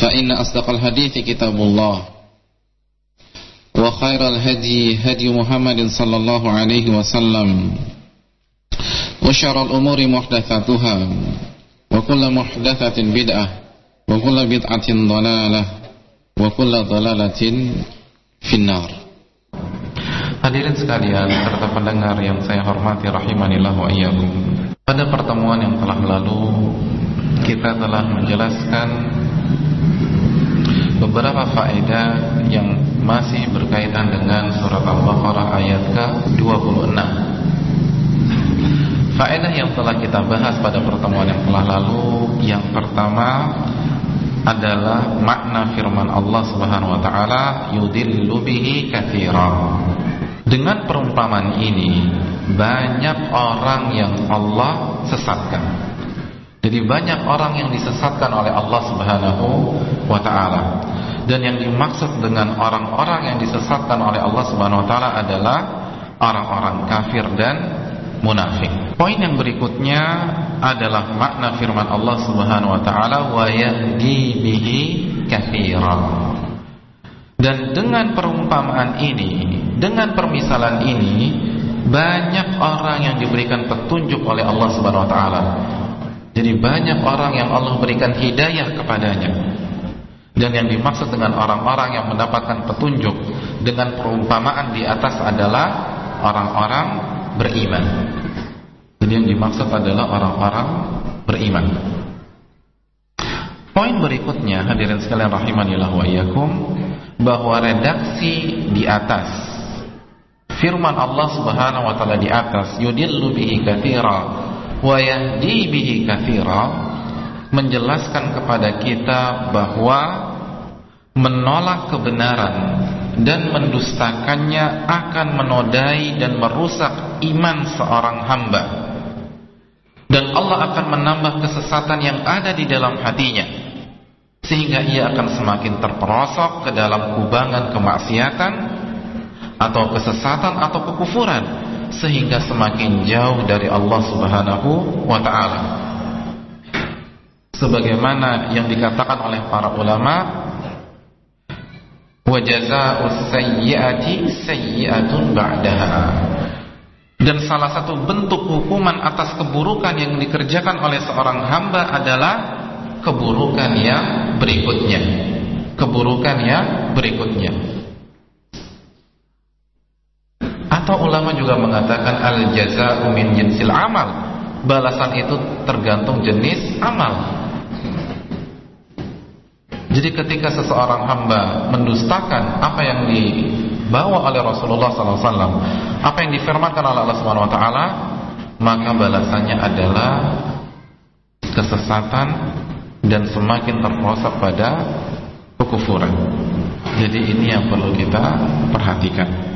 فإن أصدق الحديث كتاب الله وخير الهدي هدي محمد صلى الله عليه وسلم وشر الأمور محدثاتها وكل محدثة بدعة وكل بدعة ضلالة وكل ضلالة في النار Hadirin sekalian serta pendengar yang saya hormati rahimanillah wa iyyakum. Pada pertemuan yang telah lalu kita telah menjelaskan beberapa faedah yang masih berkaitan dengan surat Al-Baqarah ayat ke-26. Faedah yang telah kita bahas pada pertemuan yang telah lalu yang pertama adalah makna firman Allah Subhanahu wa taala yudillu bihi. Dengan perumpamaan ini banyak orang yang Allah sesatkan. Jadi banyak orang yang disesatkan oleh Allah Subhanahu wa taala. Dan yang dimaksud dengan orang-orang yang disesatkan oleh Allah Subhanahu wa taala adalah orang-orang kafir dan munafik. Poin yang berikutnya adalah makna firman Allah Subhanahu wa taala wa yahdi bihi katsiran. Dan dengan perumpamaan ini, dengan permisalan ini, banyak orang yang diberikan petunjuk oleh Allah Subhanahu wa taala. Jadi banyak orang yang Allah berikan hidayah kepadanya. Dan yang dimaksud dengan orang-orang yang mendapatkan petunjuk dengan perumpamaan di atas adalah orang-orang beriman. Jadi yang dimaksud adalah orang-orang beriman. Poin berikutnya hadirin sekalian rahimanillah wa iyyakum bahwa redaksi di atas firman Allah Subhanahu wa taala di atas yudillu bihi katsira wa yahdi bihi katsira menjelaskan kepada kita bahwa menolak kebenaran dan mendustakannya akan menodai dan merusak iman seorang hamba. Dan Allah akan menambah kesesatan yang ada di dalam hatinya sehingga ia akan semakin terperosok ke dalam kubangan kemaksiatan atau kesesatan atau kekufuran sehingga semakin jauh dari Allah Subhanahu wa taala. Sebagaimana yang dikatakan oleh para ulama wa sayyi'ati sayyi'atun ba'daha. Dan salah satu bentuk hukuman atas keburukan yang dikerjakan oleh seorang hamba adalah keburukan yang berikutnya. Keburukan yang berikutnya. Atau ulama juga mengatakan al jazaa'u min jinsil amal. Balasan itu tergantung jenis amal. Jadi ketika seseorang hamba mendustakan apa yang di dibawa oleh Rasulullah SAW, apa yang difirmankan oleh Allah Subhanahu Wa Taala, maka balasannya adalah kesesatan dan semakin terprosok pada kekufuran. Jadi ini yang perlu kita perhatikan.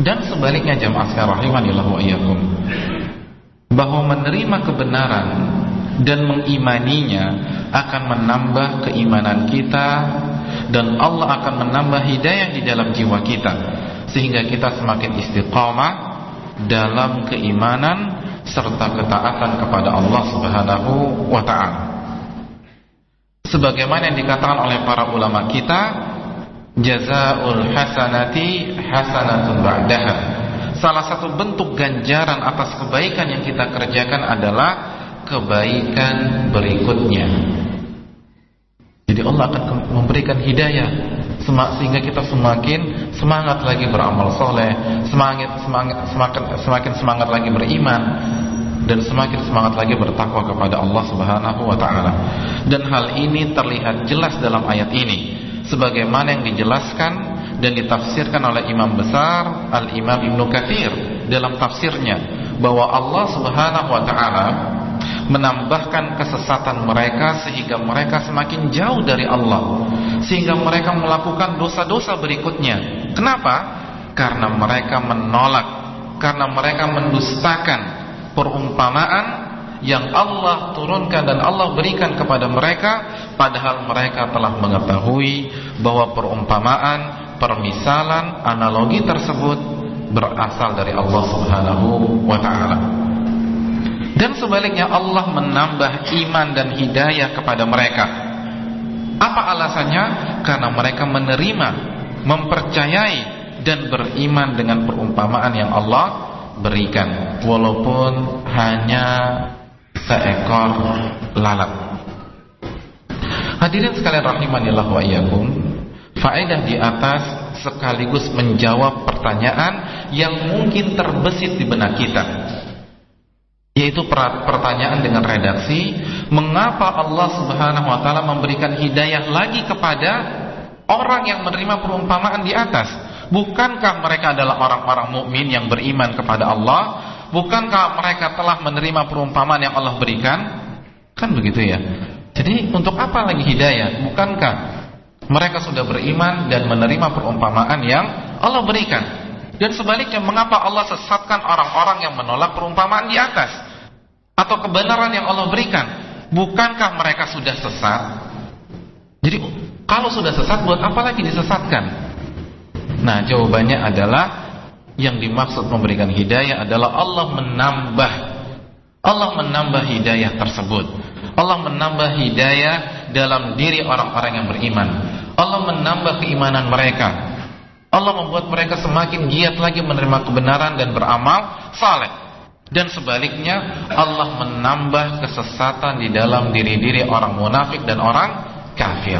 Dan sebaliknya jamaah sekalian iyyakum. Bahwa menerima kebenaran dan mengimaninya akan menambah keimanan kita dan Allah akan menambah hidayah di dalam jiwa kita sehingga kita semakin istiqamah dalam keimanan serta ketaatan kepada Allah Subhanahu wa taala. Sebagaimana yang dikatakan oleh para ulama kita, jazaul hasanati hasanatun ba'daha. Salah satu bentuk ganjaran atas kebaikan yang kita kerjakan adalah kebaikan berikutnya. Jadi Allah akan memberikan hidayah sehingga kita semakin semangat lagi beramal soleh, semangat semangat semakin semakin semangat lagi beriman dan semakin semangat lagi bertakwa kepada Allah Subhanahu wa taala. Dan hal ini terlihat jelas dalam ayat ini sebagaimana yang dijelaskan dan ditafsirkan oleh imam besar Al-Imam Ibnu Katsir dalam tafsirnya bahwa Allah Subhanahu wa taala menambahkan kesesatan mereka sehingga mereka semakin jauh dari Allah sehingga mereka melakukan dosa-dosa berikutnya kenapa? karena mereka menolak karena mereka mendustakan perumpamaan yang Allah turunkan dan Allah berikan kepada mereka padahal mereka telah mengetahui bahwa perumpamaan, permisalan, analogi tersebut berasal dari Allah Subhanahu wa taala. Dan sebaliknya Allah menambah iman dan hidayah kepada mereka. Apa alasannya? Karena mereka menerima, mempercayai dan beriman dengan perumpamaan yang Allah berikan walaupun hanya seekor lalat. Hadirin sekalian rahimanillah wa iyyakum, faedah di atas sekaligus menjawab pertanyaan yang mungkin terbesit di benak kita yaitu pertanyaan dengan redaksi mengapa Allah Subhanahu wa taala memberikan hidayah lagi kepada orang yang menerima perumpamaan di atas bukankah mereka adalah orang-orang mukmin yang beriman kepada Allah bukankah mereka telah menerima perumpamaan yang Allah berikan kan begitu ya jadi untuk apa lagi hidayah bukankah mereka sudah beriman dan menerima perumpamaan yang Allah berikan dan sebaliknya, mengapa Allah sesatkan orang-orang yang menolak perumpamaan di atas? Atau kebenaran yang Allah berikan? Bukankah mereka sudah sesat? Jadi, kalau sudah sesat, buat apa lagi disesatkan? Nah, jawabannya adalah yang dimaksud memberikan hidayah adalah Allah menambah Allah menambah hidayah tersebut. Allah menambah hidayah dalam diri orang-orang yang beriman. Allah menambah keimanan mereka. Allah membuat mereka semakin giat lagi menerima kebenaran dan beramal saleh. Dan sebaliknya Allah menambah kesesatan di dalam diri-diri orang munafik dan orang kafir.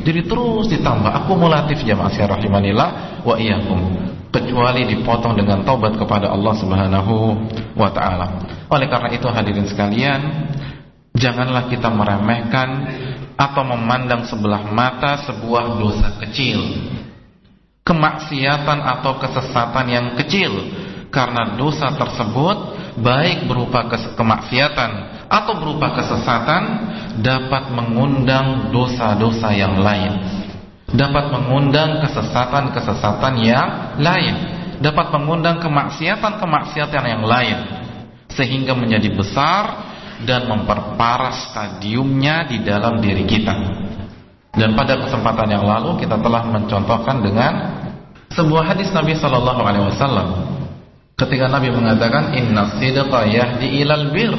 Jadi terus ditambah akumulatif jamaah sekalian rahimanillah wa iyyakum. Kecuali dipotong dengan taubat kepada Allah Subhanahu wa taala. Oleh karena itu hadirin sekalian, janganlah kita meremehkan atau memandang sebelah mata sebuah dosa kecil kemaksiatan atau kesesatan yang kecil karena dosa tersebut baik berupa kemaksiatan atau berupa kesesatan dapat mengundang dosa-dosa yang lain dapat mengundang kesesatan-kesesatan yang lain dapat mengundang kemaksiatan-kemaksiatan yang lain sehingga menjadi besar dan memperparah stadiumnya di dalam diri kita. Dan pada kesempatan yang lalu kita telah mencontohkan dengan sebuah hadis Nabi sallallahu alaihi wasallam. Ketika Nabi mengatakan inna sidqa yahdi ilal bir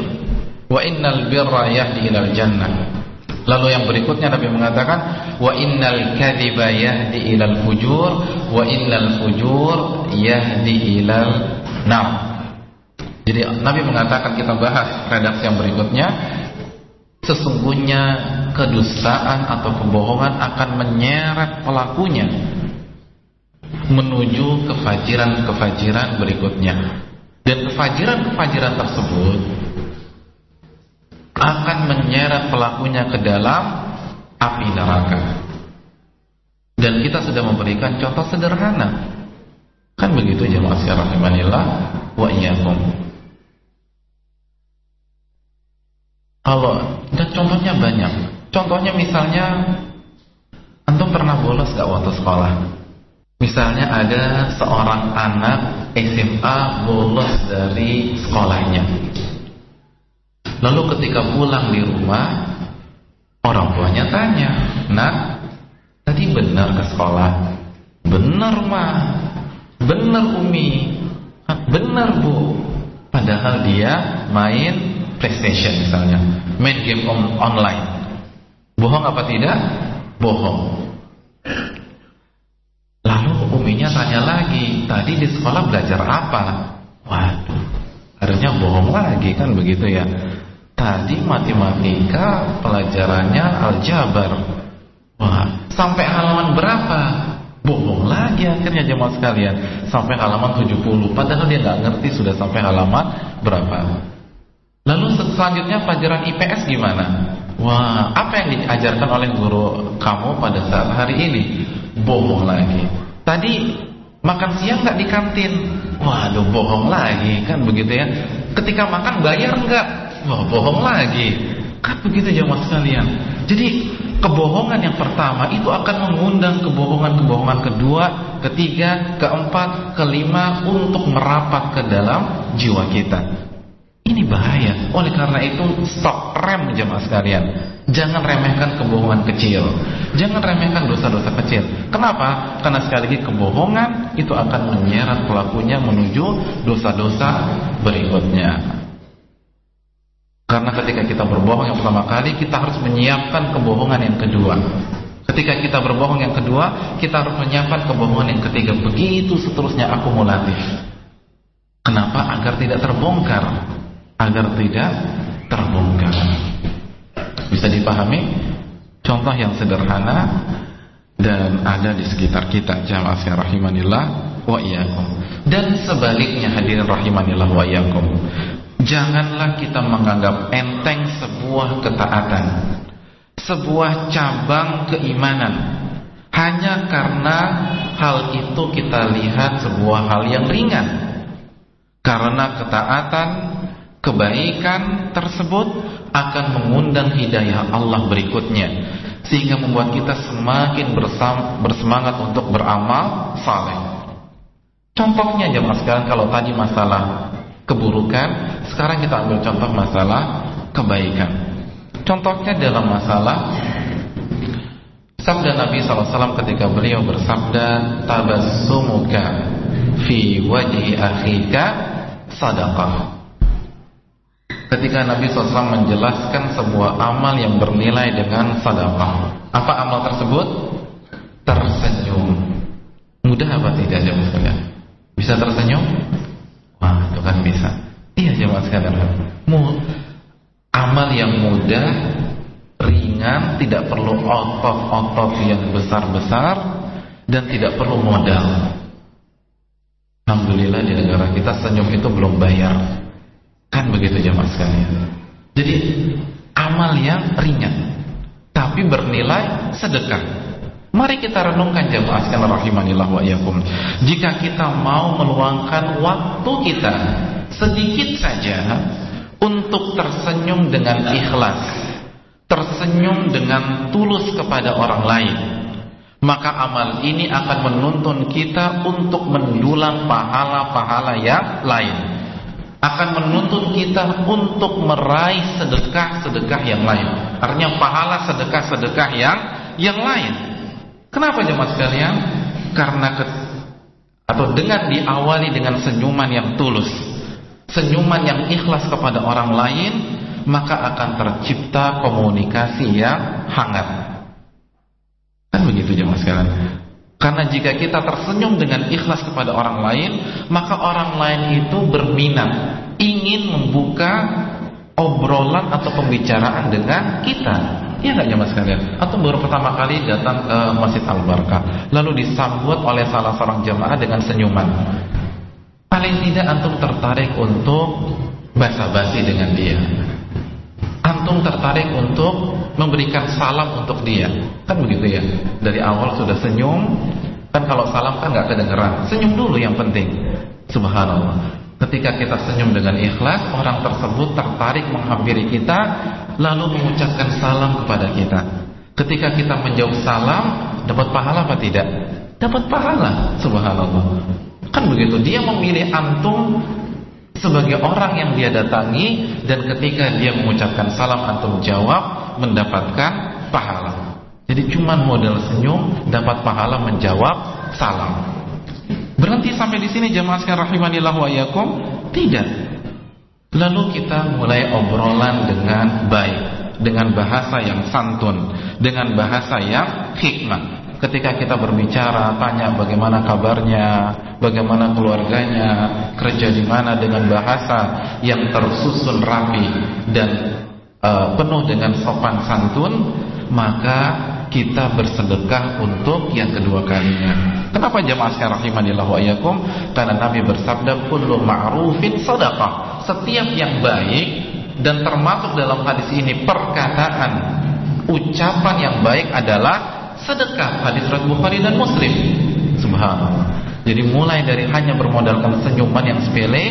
wa innal birra yahdi ilal jannah lalu yang berikutnya Nabi mengatakan wa innal kadhiba yahdi ilal fujur wa innal fujur yahdi ilal nar jadi Nabi mengatakan kita bahas redaksi yang berikutnya sesungguhnya kedustaan atau kebohongan akan menyeret pelakunya menuju kefajiran-kefajiran berikutnya. Dan kefajiran-kefajiran tersebut akan menyeret pelakunya ke dalam api neraka. Dan kita sudah memberikan contoh sederhana Kan begitu jemaah sekalian rahimanillah wa iyyakum. Kalau dan contohnya banyak. Contohnya misalnya antum pernah bolos gak waktu sekolah? Misalnya ada seorang anak SMA bolos dari sekolahnya. Lalu ketika pulang di rumah, orang tuanya tanya, "Nak, tadi benar ke sekolah?" "Benar, mah." "Benar, Umi." "Benar, Bu." Padahal dia main PlayStation misalnya, main game on online. Bohong apa tidak? Bohong. Lalu uminya tanya lagi, tadi di sekolah belajar apa? Waduh, harusnya bohong lagi kan begitu ya. Tadi matematika pelajarannya aljabar. Wah, sampai halaman berapa? Bohong lagi akhirnya jemaah sekalian. Sampai halaman 70. Padahal dia nggak ngerti sudah sampai halaman berapa. Lalu selanjutnya pelajaran IPS gimana? Wah, apa yang diajarkan oleh guru kamu pada saat hari ini? Bohong lagi. Tadi makan siang nggak di kantin? Waduh, bohong lagi kan begitu ya. Ketika makan bayar nggak? Wah, bohong lagi. Kan begitu jemaah sekalian. Jadi kebohongan yang pertama itu akan mengundang kebohongan-kebohongan kedua, ketiga, keempat, kelima untuk merapat ke dalam jiwa kita. Ini bahaya. Oleh karena itu stop rem jemaah sekalian. Jangan remehkan kebohongan kecil. Jangan remehkan dosa-dosa kecil. Kenapa? Karena sekali lagi kebohongan itu akan menyeret pelakunya menuju dosa-dosa berikutnya. Karena ketika kita berbohong yang pertama kali, kita harus menyiapkan kebohongan yang kedua. Ketika kita berbohong yang kedua, kita harus menyiapkan kebohongan yang ketiga. Begitu seterusnya akumulatif. Kenapa? Agar tidak terbongkar agar tidak terbongkar. Bisa dipahami? Contoh yang sederhana dan ada di sekitar kita jamaah rahimanillah wa iyyakum. Dan sebaliknya hadirin rahimanillah wa iyyakum. Janganlah kita menganggap enteng sebuah ketaatan, sebuah cabang keimanan hanya karena hal itu kita lihat sebuah hal yang ringan. Karena ketaatan kebaikan tersebut akan mengundang hidayah Allah berikutnya sehingga membuat kita semakin bersemangat untuk beramal saleh. Contohnya jemaah sekarang kalau tadi masalah keburukan, sekarang kita ambil contoh masalah kebaikan. Contohnya dalam masalah sabda Nabi SAW ketika beliau bersabda tabassumuka fi wajhi akhika sadaqah ketika Nabi SAW menjelaskan sebuah amal yang bernilai dengan sadaqah. Apa amal tersebut? Tersenyum. Mudah apa tidak sekalian? Bisa tersenyum? Wah, itu kan bisa. Iya jemaah sekalian. Amal yang mudah, ringan, tidak perlu otot-otot yang besar-besar dan tidak perlu modal. Alhamdulillah di negara kita senyum itu belum bayar. Kan begitu jemaah sekalian. Jadi amal yang ringan tapi bernilai sedekah. Mari kita renungkan jemaah sekalian rahimanillah wa iyyakum. Jika kita mau meluangkan waktu kita sedikit saja untuk tersenyum dengan ikhlas, tersenyum dengan tulus kepada orang lain, maka amal ini akan menuntun kita untuk mendulang pahala-pahala yang lain akan menuntut kita untuk meraih sedekah-sedekah yang lain. Artinya pahala sedekah-sedekah yang yang lain. Kenapa jemaah sekalian? Karena ke, atau dengan diawali dengan senyuman yang tulus, senyuman yang ikhlas kepada orang lain, maka akan tercipta komunikasi yang hangat. Kan begitu jemaah sekalian? Karena jika kita tersenyum dengan ikhlas kepada orang lain, maka orang lain itu berminat, ingin membuka obrolan atau pembicaraan dengan kita. Iya nggak mas sekalian? Atau baru pertama kali datang ke Masjid Al Barkah, lalu disambut oleh salah seorang jemaah dengan senyuman. Paling tidak antum tertarik untuk basa-basi dengan dia. Antum tertarik untuk memberikan salam untuk dia. Kan begitu ya. Dari awal sudah senyum, Kan kalau salam kan nggak kedengeran. Senyum dulu yang penting. Subhanallah. Ketika kita senyum dengan ikhlas, orang tersebut tertarik menghampiri kita lalu mengucapkan salam kepada kita. Ketika kita menjawab salam, dapat pahala apa tidak? Dapat pahala. Subhanallah. Kan begitu. Dia memilih antum sebagai orang yang dia datangi dan ketika dia mengucapkan salam antum jawab mendapatkan pahala. Jadi cuma modal senyum dapat pahala menjawab salam. Berhenti sampai di sini jemaah sekalian rahimanillah wa iyyakum? Tidak. Lalu kita mulai obrolan dengan baik, dengan bahasa yang santun, dengan bahasa yang hikmah. Ketika kita berbicara, tanya bagaimana kabarnya, bagaimana keluarganya, kerja di mana dengan bahasa yang tersusun rapi dan uh, penuh dengan sopan santun, maka kita bersedekah untuk yang kedua kalinya. Kenapa jemaah sekalian rahimanillah wa iyyakum? Karena Nabi bersabda kullu ma'rufin sadaqah. Setiap yang baik dan termasuk dalam hadis ini perkataan ucapan yang baik adalah sedekah. Hadis riwayat Bukhari dan Muslim. Subhanallah. Jadi mulai dari hanya bermodalkan senyuman yang sepele,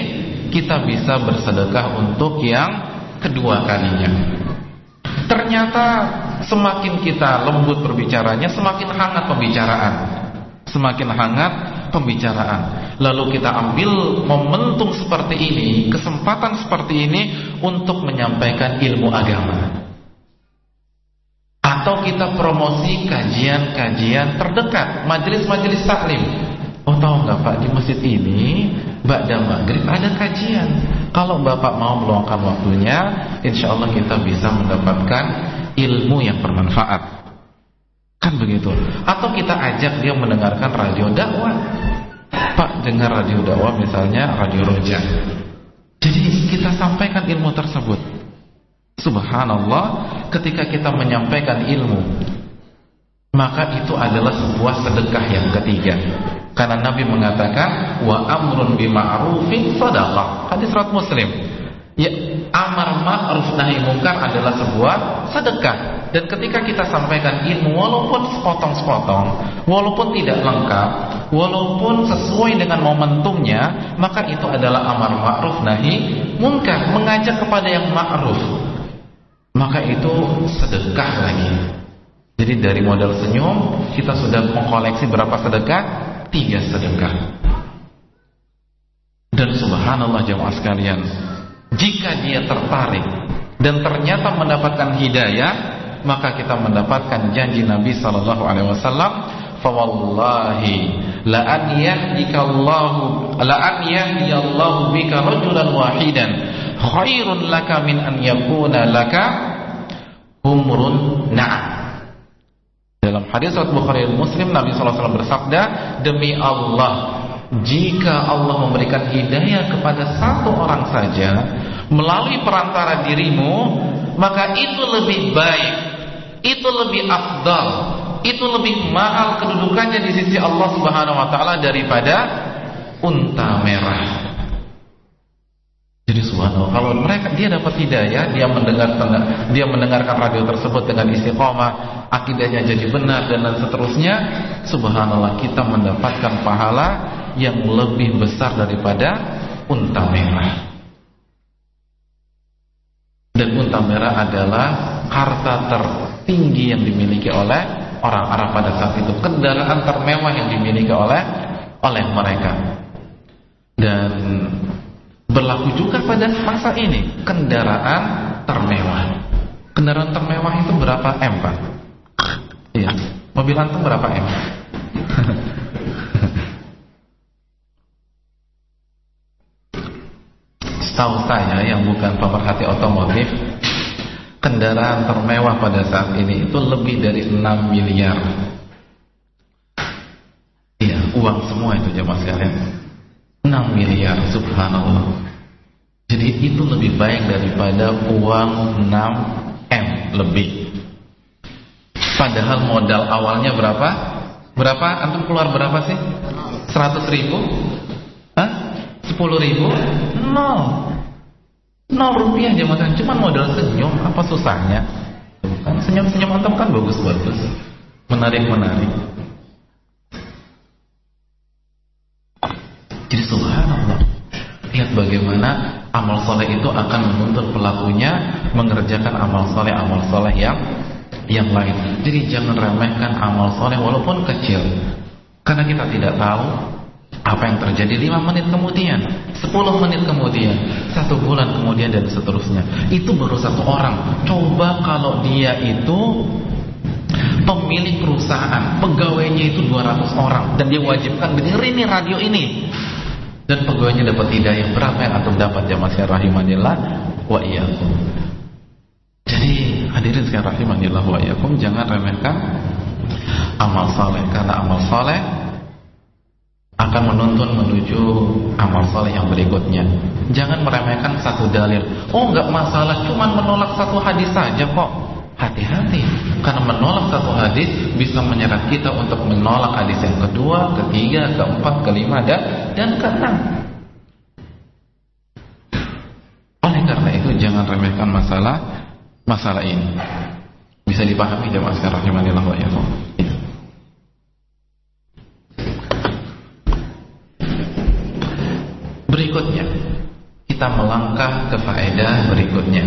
kita bisa bersedekah untuk yang kedua kalinya. Ternyata semakin kita lembut berbicaranya, semakin hangat pembicaraan. Semakin hangat pembicaraan. Lalu kita ambil momentum seperti ini, kesempatan seperti ini untuk menyampaikan ilmu agama. Atau kita promosi kajian-kajian terdekat, majelis-majelis taklim. Oh tahu nggak Pak di masjid ini Ba'da maghrib ada kajian Kalau Bapak mau meluangkan waktunya Insya Allah kita bisa mendapatkan Ilmu yang bermanfaat. Kan begitu. Atau kita ajak dia mendengarkan radio dakwah. Pak dengar radio dakwah misalnya radio roja. Jadi kita sampaikan ilmu tersebut. Subhanallah Ketika kita menyampaikan ilmu Maka itu adalah sebuah sedekah yang ketiga. Karena Nabi mengatakan wa amrun bima'rufin sadaqah. Hadis riwayat Muslim. Ya, amar ma'ruf nahi munkar adalah sebuah sedekah. Dan ketika kita sampaikan ilmu walaupun sepotong-sepotong, walaupun tidak lengkap, walaupun sesuai dengan momentumnya, maka itu adalah amar ma'ruf nahi munkar, mengajak kepada yang ma'ruf. Maka itu sedekah lagi. Jadi dari modal senyum kita sudah mengkoleksi berapa sedekah? tiga sedekah. Dan subhanallah jemaah sekalian, jika dia tertarik dan ternyata mendapatkan hidayah, maka kita mendapatkan janji Nabi sallallahu alaihi wasallam, "Fa wallahi la an yahdikallahu la an yahdiyallahu bika rajulan wahidan khairun laka min an yakuna laka humrun na'am." Dalam hadis surat Bukhari dan Muslim Nabi SAW bersabda Demi Allah Jika Allah memberikan hidayah kepada satu orang saja Melalui perantara dirimu Maka itu lebih baik Itu lebih afdal Itu lebih mahal kedudukannya di sisi Allah Subhanahu Wa Taala daripada unta merah jadi subhanallah kalau mereka dia dapat hidayah, dia mendengar dia mendengarkan radio tersebut dengan istiqomah, akidahnya jadi benar dan seterusnya, subhanallah kita mendapatkan pahala yang lebih besar daripada unta merah. Dan unta merah adalah harta tertinggi yang dimiliki oleh orang Arab pada saat itu, kendaraan termewah yang dimiliki oleh oleh mereka. Dan Berlaku juga pada masa ini kendaraan termewah. Kendaraan termewah itu berapa M, Pak? Iya. Mobil antum berapa M? Setahu saya yang bukan pemerhati otomotif, kendaraan termewah pada saat ini itu lebih dari 6 miliar. Iya, uang semua itu jemaah sekalian. 6 miliar subhanallah jadi itu lebih baik daripada uang 6 M lebih padahal modal awalnya berapa? berapa? antum keluar berapa sih? 100 ribu? Hah? 10 ribu? nol nol rupiah aja makan cuma modal senyum apa susahnya? senyum-senyum antum kan bagus-bagus menarik-menarik Jadi subhanallah. Lihat bagaimana amal soleh itu akan menuntun pelakunya mengerjakan amal soleh amal soleh yang yang lain. Jadi jangan remehkan amal soleh walaupun kecil, karena kita tidak tahu apa yang terjadi 5 menit kemudian, 10 menit kemudian, satu bulan kemudian dan seterusnya. Itu baru satu orang. Coba kalau dia itu pemilik perusahaan, pegawainya itu 200 orang dan dia wajibkan dengerin nih radio ini dan pegawainya dapat hidayah berapa yang antum dapat ya masih rahimanillah wa iyyakum jadi hadirin sekalian rahimanillah wa iyyakum jangan remehkan amal saleh karena amal saleh akan menuntun menuju amal saleh yang berikutnya jangan meremehkan satu dalil oh enggak masalah cuma menolak satu hadis saja kok hati-hati karena menolak satu hadis bisa menyeret kita untuk menolak hadis yang kedua, ketiga, keempat, kelima dan dan keenam. Oleh karena itu jangan remehkan masalah masalah ini. Bisa dipahami jemaah sekalian rahimanillah wa Berikutnya kita melangkah ke faedah berikutnya.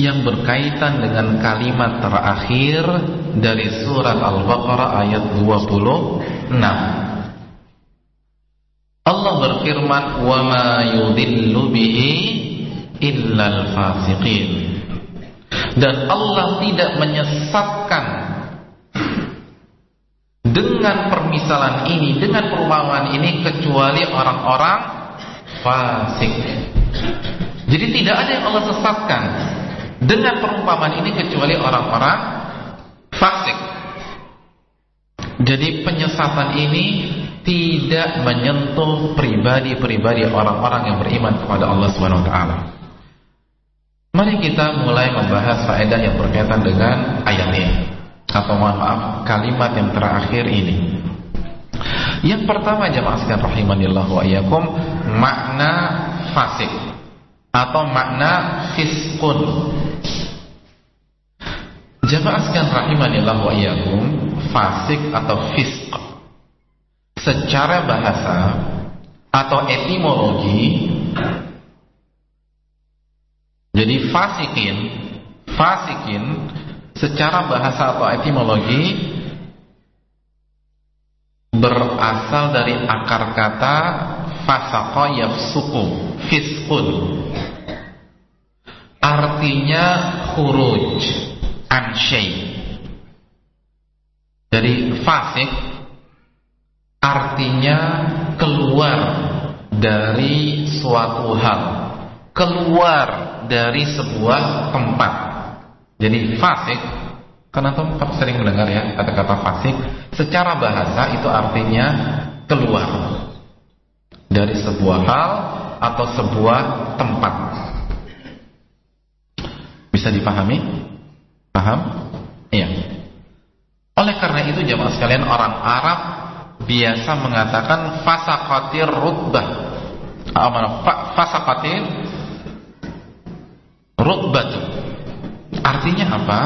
yang berkaitan dengan kalimat terakhir dari surat Al-Baqarah ayat 26. Allah berfirman, "Wa ma yudillu bihi illal fasiqin." Dan Allah tidak menyesatkan dengan permisalan ini, dengan perumpamaan ini kecuali orang-orang fasik. Jadi tidak ada yang Allah sesatkan dengan perumpamaan ini kecuali orang-orang fasik. Jadi penyesatan ini tidak menyentuh pribadi-pribadi orang-orang yang beriman kepada Allah Subhanahu wa taala. Mari kita mulai membahas faedah yang berkaitan dengan ayat ini atau mohon maaf kalimat yang terakhir ini. Yang pertama jemaah sekalian rahimanillah wa iyyakum makna fasik atau makna fiskun Jamaah sekalian rahimanillah wa iyyakum, fasik atau fisk secara bahasa atau etimologi jadi fasikin fasikin secara bahasa atau etimologi berasal dari akar kata fasaqa yafsuku fiskun artinya khuruj anshay. Jadi fasik artinya keluar dari suatu hal, keluar dari sebuah tempat. Jadi fasik karena teman sering mendengar ya kata-kata fasik secara bahasa itu artinya keluar dari sebuah hal atau sebuah tempat. Bisa dipahami? Paham? Iya. Oleh karena itu jemaah sekalian orang Arab biasa mengatakan fasaqatir rutbah. Apa fasaqatir rutbah. Artinya apa?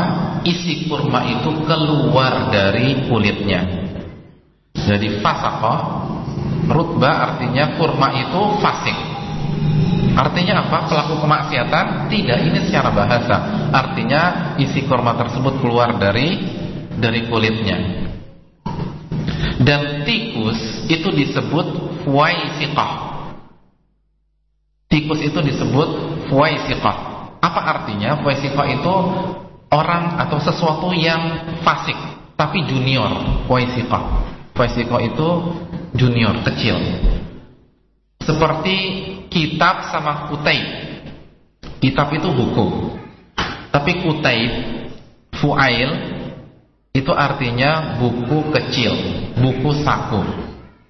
Isi kurma itu keluar dari kulitnya. Jadi fasaqah rutbah artinya kurma itu fasik. Artinya apa? Pelaku kemaksiatan? Tidak, ini secara bahasa. Artinya isi korma tersebut keluar dari dari kulitnya. Dan tikus itu disebut fuaisiqah. Tikus itu disebut fuaisiqah. Apa artinya? Fuaisiqah itu orang atau sesuatu yang fasik tapi junior. Fuaisiqah. Fuaisiqah itu junior, kecil. Seperti kitab sama kutaib. Kitab itu buku. Tapi kutaib, fuail itu artinya buku kecil, buku saku.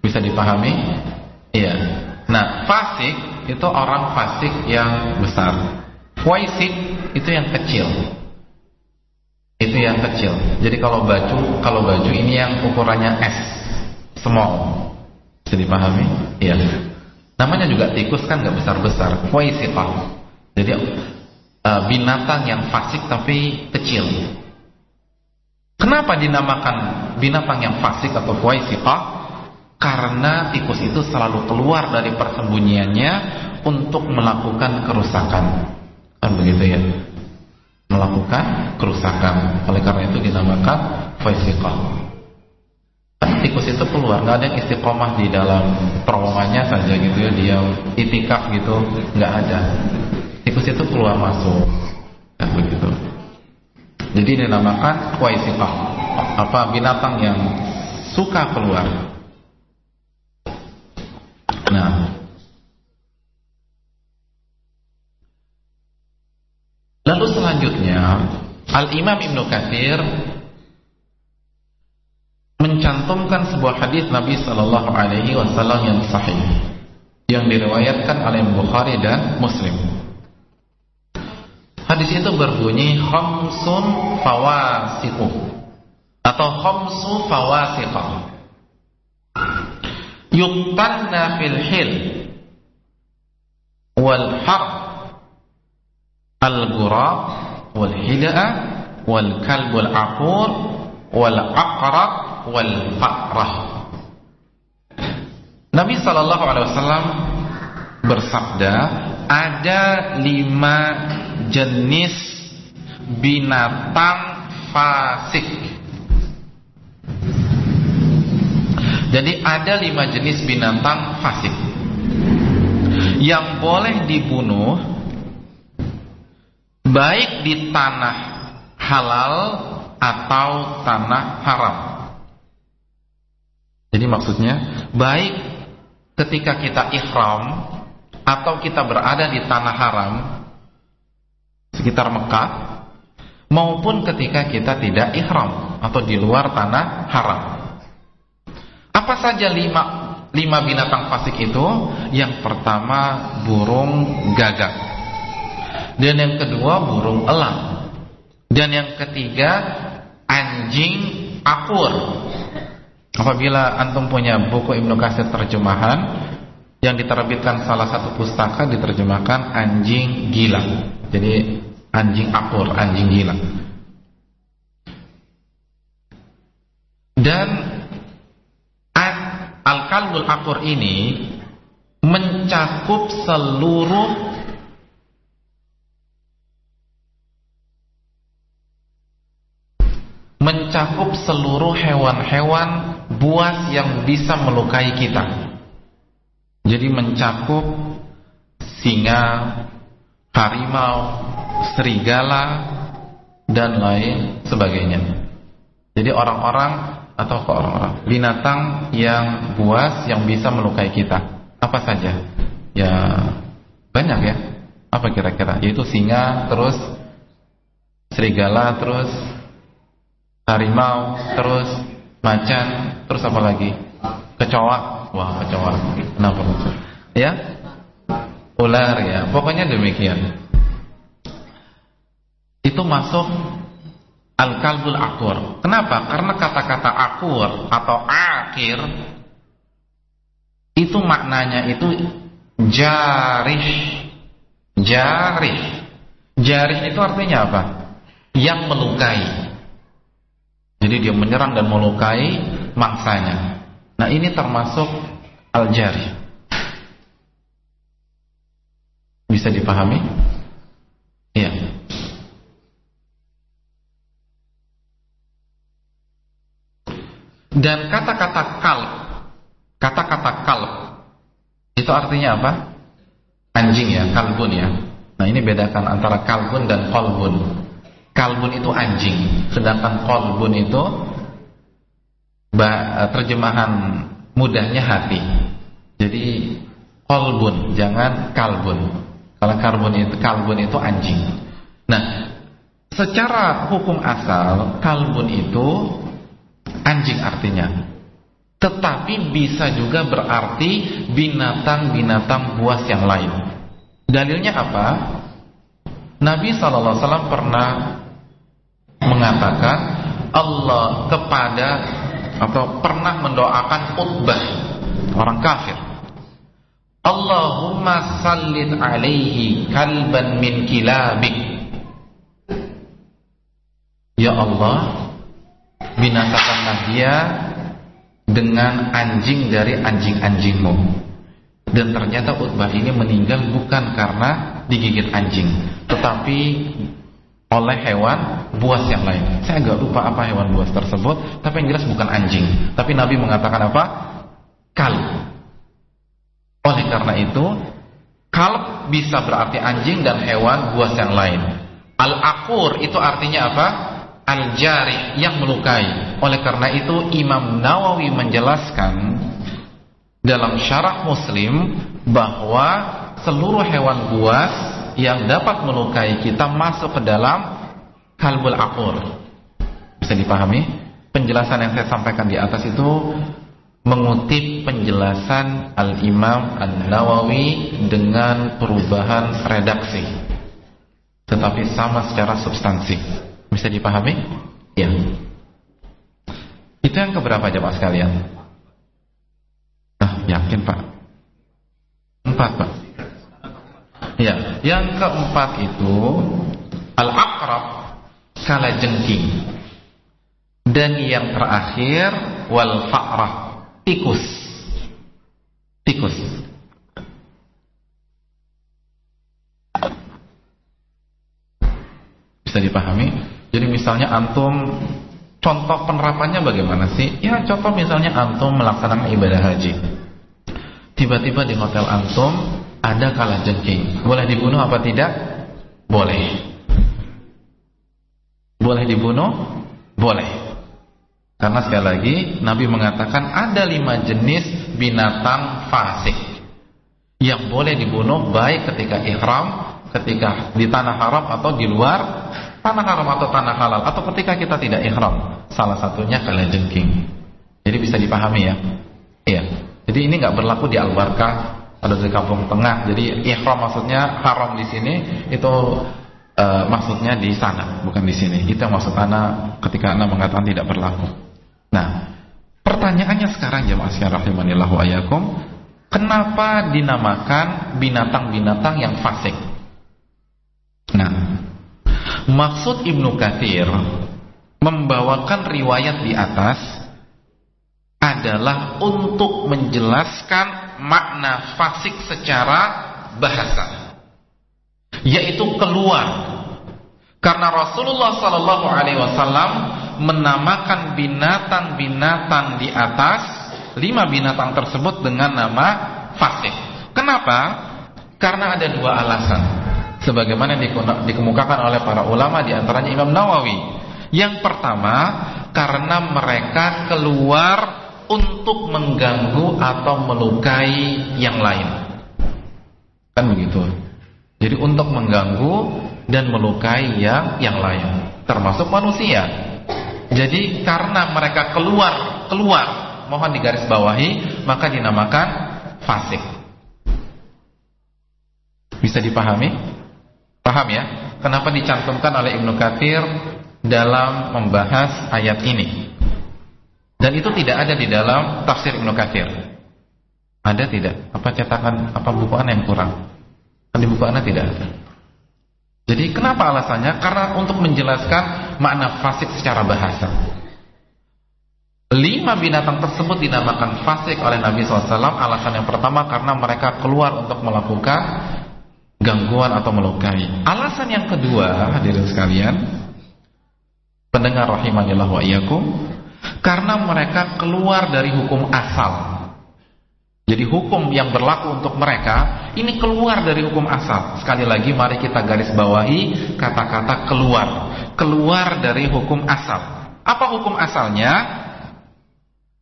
Bisa dipahami? Iya. Nah, fasik itu orang fasik yang besar. Waisik itu yang kecil. Itu yang kecil. Jadi kalau baju, kalau baju ini yang ukurannya S, small. Bisa dipahami? Iya. Namanya juga tikus kan nggak besar-besar, Waisitah. Jadi uh, binatang yang fasik tapi kecil. Kenapa dinamakan binatang yang fasik atau fuaisiqah karena tikus itu selalu keluar dari persembunyiannya untuk melakukan kerusakan. Kan begitu ya? Melakukan kerusakan. Oleh karena itu dinamakan fuaisiqah. Tikus itu keluar, nggak ada yang istiqomah di dalam terowongannya saja gitu ya, dia itikaf gitu, nggak ada. Tikus itu keluar masuk, kan begitu. Jadi dinamakan kuaisiqah apa binatang yang suka keluar. Nah, Al Imam Ibnu Katsir mencantumkan sebuah hadis Nabi Sallallahu Alaihi Wasallam yang sahih yang diriwayatkan oleh Bukhari dan Muslim. Hadis itu berbunyi khamsun fawasiqu atau khamsu fawasiqa. Yuqtanna fil hil wal har al ghurab wal hida'a wal kalbul aqur wal aqrab wal fa'rah. Nabi sallallahu alaihi wasallam bersabda ada lima jenis binatang fasik. Jadi ada lima jenis binatang fasik yang boleh dibunuh baik di tanah halal atau tanah haram. Jadi maksudnya baik ketika kita ihram atau kita berada di tanah haram sekitar Mekah maupun ketika kita tidak ihram atau di luar tanah haram. Apa saja lima, lima binatang fasik itu? Yang pertama burung gagak. Dan yang kedua burung elang. Dan yang ketiga anjing akur. Apabila antum punya buku Ibnu Katsir terjemahan yang diterbitkan salah satu pustaka diterjemahkan anjing gila. Jadi anjing akur, anjing gila. Dan al-kalbul akur ini mencakup seluruh mencakup seluruh hewan-hewan buas yang bisa melukai kita. Jadi mencakup singa, harimau, serigala dan lain sebagainya. Jadi orang-orang atau orang-orang binatang yang buas yang bisa melukai kita. Apa saja? Ya banyak ya. Apa kira-kira? Yaitu singa, terus serigala, terus harimau, terus macan, terus apa lagi? Kecoa. Wah, kecoa. Kenapa? Ya? Ular ya. Pokoknya demikian itu masuk al-kalbul akur. Kenapa? Karena kata-kata akur atau akhir itu maknanya itu jarih. Jarih. Jarih itu artinya apa? Yang melukai. Jadi dia menyerang dan melukai mangsanya. Nah, ini termasuk al-jarih. Bisa dipahami? Iya. Dan kata-kata kalb, kata-kata kalb itu artinya apa? Anjing ya, kalbun ya. Nah ini bedakan antara kalbun dan kolbun. Kalbun itu anjing, sedangkan kolbun itu terjemahan mudahnya hati. Jadi kolbun, jangan kalbun. Kalau kalbun itu kalbun itu anjing. Nah, secara hukum asal kalbun itu anjing artinya. Tetapi bisa juga berarti binatang-binatang buas yang lain. Dalilnya apa? Nabi SAW pernah mengatakan Allah kepada atau pernah mendoakan Utbah orang kafir. Allahumma sallit alaihi kalban min kilabik. Ya Allah, binasakanlah dia dengan anjing dari anjing-anjingmu. Dan ternyata Utbah ini meninggal bukan karena digigit anjing, tetapi oleh hewan buas yang lain. Saya agak lupa apa hewan buas tersebut, tapi yang jelas bukan anjing. Tapi Nabi mengatakan apa? Kalb. Oleh karena itu, kalb bisa berarti anjing dan hewan buas yang lain. Al-akur itu artinya apa? Al-jari yang melukai. Oleh karena itu Imam Nawawi menjelaskan dalam syarah Muslim bahwa seluruh hewan buas yang dapat melukai kita masuk ke dalam kalbul akur. Bisa dipahami? Penjelasan yang saya sampaikan di atas itu mengutip penjelasan Al-Imam An-Nawawi dengan perubahan redaksi. Tetapi sama secara substansi. Bisa dipahami? Ya. Itu yang keberapa jemaah sekalian? Ah, yakin Pak? Empat Pak. Ya, yang keempat itu al-aqrab kala jengking. Dan yang terakhir wal fa'rah tikus. Tikus. Bisa dipahami? Jadi misalnya antum contoh penerapannya bagaimana sih? Ya contoh misalnya antum melaksanakan ibadah haji. Tiba-tiba di hotel antum ada kala jengking. Boleh dibunuh apa tidak? Boleh. Boleh dibunuh? Boleh. Karena sekali lagi Nabi mengatakan ada lima jenis binatang fasik yang boleh dibunuh baik ketika ihram, ketika di tanah haram atau di luar tanah haram atau tanah halal atau ketika kita tidak ihram. Salah satunya kala jengking. Jadi bisa dipahami ya. Iya. Jadi ini nggak berlaku di Al-Barkah ada di kampung tengah. Jadi ihram maksudnya haram di sini itu uh, maksudnya di sana, bukan di sini. Itu yang maksud ana ketika ana mengatakan tidak berlaku. Nah, pertanyaannya sekarang jemaah sekalian rahimanillah wa ayakum, kenapa dinamakan binatang-binatang yang fasik? Nah, maksud Ibnu Katsir membawakan riwayat di atas adalah untuk menjelaskan makna fasik secara bahasa yaitu keluar karena Rasulullah sallallahu alaihi wasallam menamakan binatang-binatang di atas lima binatang tersebut dengan nama fasik. Kenapa? Karena ada dua alasan. Sebagaimana dikemukakan oleh para ulama di antaranya Imam Nawawi. Yang pertama, karena mereka keluar untuk mengganggu atau melukai yang lain. Kan begitu. Jadi untuk mengganggu dan melukai yang yang lain, termasuk manusia. Jadi karena mereka keluar, keluar, mohon digaris bawahi, maka dinamakan fasik. Bisa dipahami? Paham ya? Kenapa dicantumkan oleh Ibnu Katsir dalam membahas ayat ini? Dan itu tidak ada di dalam tafsir Ibnu Katsir. Ada tidak? Apa cetakan apa buku yang kurang? Kan di buku tidak ada. Jadi kenapa alasannya? Karena untuk menjelaskan makna fasik secara bahasa. Lima binatang tersebut dinamakan fasik oleh Nabi SAW Alasan yang pertama karena mereka keluar untuk melakukan gangguan atau melukai Alasan yang kedua hadirin sekalian Pendengar rahimanillah wa iyakum karena mereka keluar dari hukum asal. Jadi hukum yang berlaku untuk mereka ini keluar dari hukum asal. Sekali lagi mari kita garis bawahi kata-kata keluar. Keluar dari hukum asal. Apa hukum asalnya?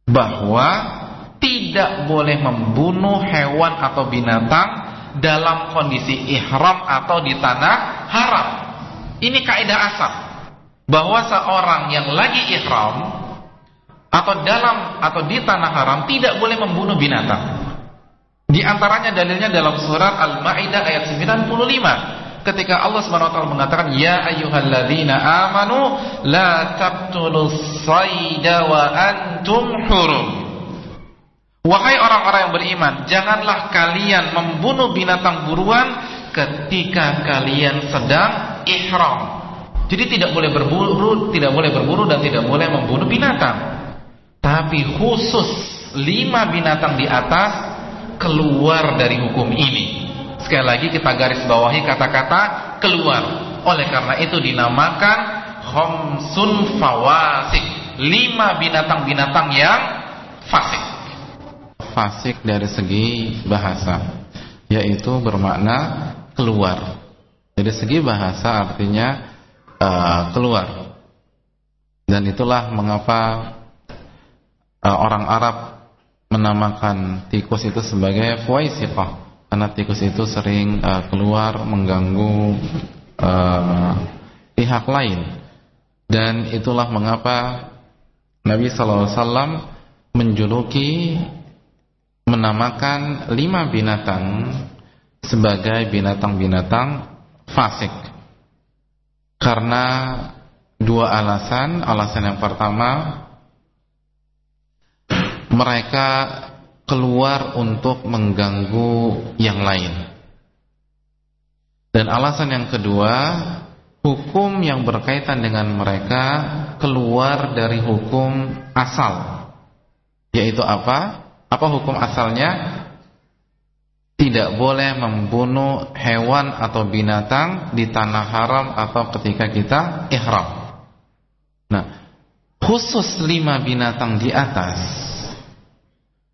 Bahwa tidak boleh membunuh hewan atau binatang dalam kondisi ihram atau di tanah haram. Ini kaidah asal. Bahwa seorang yang lagi ihram atau dalam atau di tanah haram tidak boleh membunuh binatang. Di antaranya dalilnya dalam surat Al-Maidah ayat 95 ketika Allah Subhanahu wa taala mengatakan ya ayyuhalladzina amanu la taqtulus sayda wa antum hurum. Wahai orang-orang yang beriman, janganlah kalian membunuh binatang buruan ketika kalian sedang ihram. Jadi tidak boleh berburu, tidak boleh berburu dan tidak boleh membunuh binatang. Tapi khusus lima binatang di atas keluar dari hukum ini. Sekali lagi kita garis bawahi kata-kata keluar. Oleh karena itu dinamakan khamsun fawasik. Lima binatang-binatang yang fasik. Fasik dari segi bahasa, yaitu bermakna keluar. Dari segi bahasa artinya uh, keluar. Dan itulah mengapa uh, orang Arab menamakan tikus itu sebagai fuaisiqah. Karena tikus itu sering uh, keluar mengganggu uh, pihak lain. Dan itulah mengapa Nabi sallallahu alaihi wasallam menjuluki menamakan lima binatang sebagai binatang-binatang fasik. Karena dua alasan. Alasan yang pertama mereka keluar untuk mengganggu yang lain. Dan alasan yang kedua, hukum yang berkaitan dengan mereka keluar dari hukum asal. Yaitu apa? Apa hukum asalnya? Tidak boleh membunuh hewan atau binatang di tanah haram atau ketika kita ihram. Nah, khusus lima binatang di atas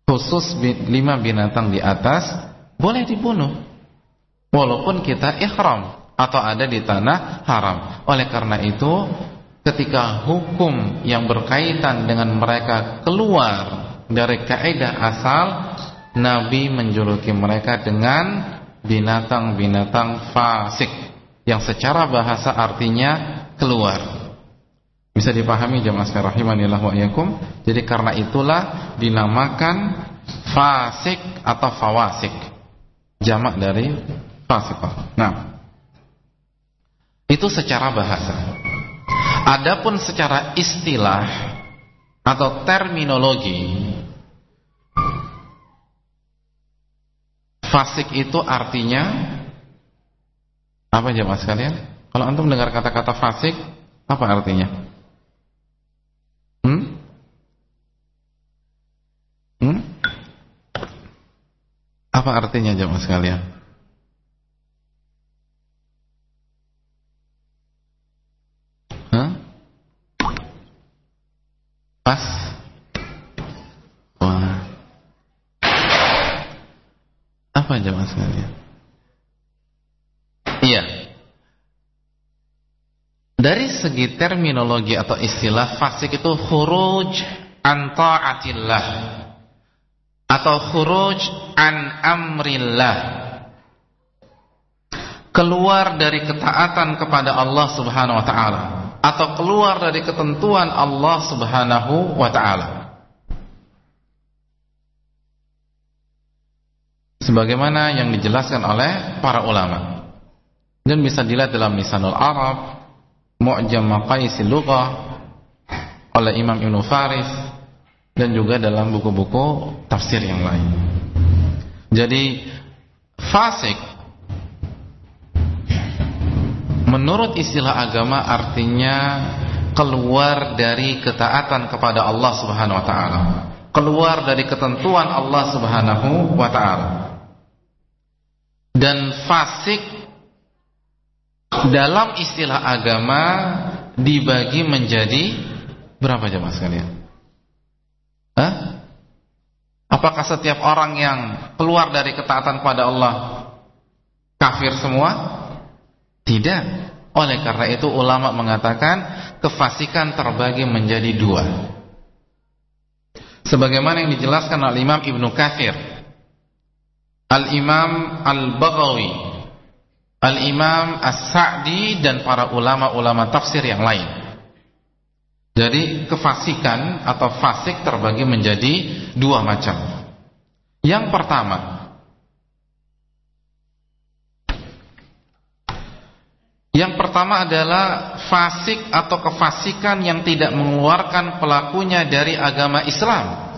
khusus lima binatang di atas boleh dibunuh. Walaupun kita ikhram atau ada di tanah haram. Oleh karena itu ketika hukum yang berkaitan dengan mereka keluar dari kaidah asal Nabi menjuluki mereka dengan binatang-binatang fasik yang secara bahasa artinya keluar bisa dipahami jemaah sekalian rahimanillah wa iyyakum. Jadi karena itulah dinamakan fasik atau fawasik. Jamak dari fasiqah. Nah, itu secara bahasa. Adapun secara istilah atau terminologi fasik itu artinya apa jemaah sekalian? Kalau antum mendengar kata-kata fasik, apa artinya? Hmm? Apa artinya jemaah sekalian? Hah? Pas? Wah. Apa jemaah sekalian? Iya. Dari segi terminologi atau istilah fasik itu huruj an ta'atillah atau khuruj an amrillah. Keluar dari ketaatan kepada Allah Subhanahu wa taala atau keluar dari ketentuan Allah Subhanahu wa taala. Sebagaimana yang dijelaskan oleh para ulama. Dan bisa dilihat dalam Lisanul Arab Mu'jam Maqaisil Lughah oleh Imam Ibnu Faris dan juga dalam buku-buku tafsir yang lain. Jadi fasik menurut istilah agama artinya keluar dari ketaatan kepada Allah Subhanahu wa taala, keluar dari ketentuan Allah Subhanahu wa taala. Dan fasik dalam istilah agama dibagi menjadi berapa jemaah sekalian? Hah? Apakah setiap orang yang keluar dari ketaatan pada Allah kafir semua? Tidak. Oleh karena itu ulama mengatakan kefasikan terbagi menjadi dua. Sebagaimana yang dijelaskan oleh Imam Ibnu Katsir, Al-Imam Al-Baghawi, Al-Imam As-Sa'di dan para ulama-ulama tafsir yang lain. Jadi kefasikan atau fasik terbagi menjadi dua macam. Yang pertama, yang pertama adalah fasik atau kefasikan yang tidak mengeluarkan pelakunya dari agama Islam.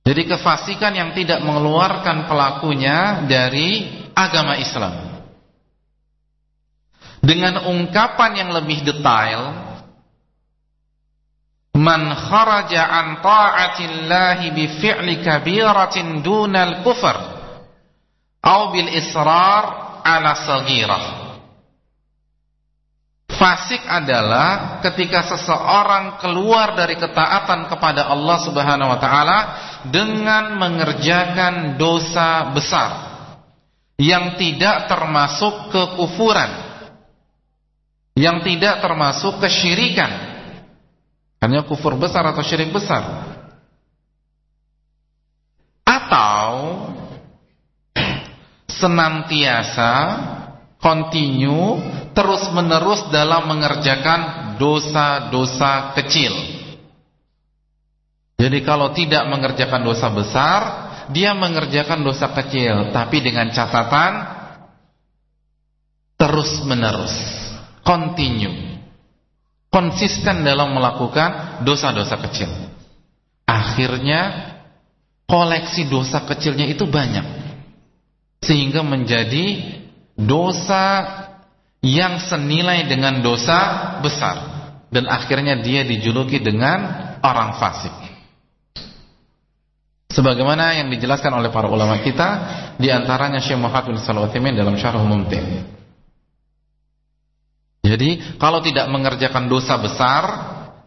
Jadi kefasikan yang tidak mengeluarkan pelakunya dari agama Islam. dengan ungkapan yang lebih detail man kharaja an ta'atillahi bi fi'li kabiratin dunal kufr au bil israr ala saghirah Fasik adalah ketika seseorang keluar dari ketaatan kepada Allah Subhanahu wa taala dengan mengerjakan dosa besar yang tidak termasuk kekufuran yang tidak termasuk kesyirikan. Hanya kufur besar atau syirik besar. Atau senantiasa continue terus menerus dalam mengerjakan dosa-dosa kecil. Jadi kalau tidak mengerjakan dosa besar dia mengerjakan dosa kecil tapi dengan catatan terus menerus continue konsisten dalam melakukan dosa-dosa kecil. Akhirnya koleksi dosa kecilnya itu banyak. Sehingga menjadi dosa yang senilai dengan dosa besar dan akhirnya dia dijuluki dengan orang fasik. Sebagaimana yang dijelaskan oleh para ulama kita, di antaranya Syekh Muhammad bin Shalih dalam Syarah Mumtih. Jadi kalau tidak mengerjakan dosa besar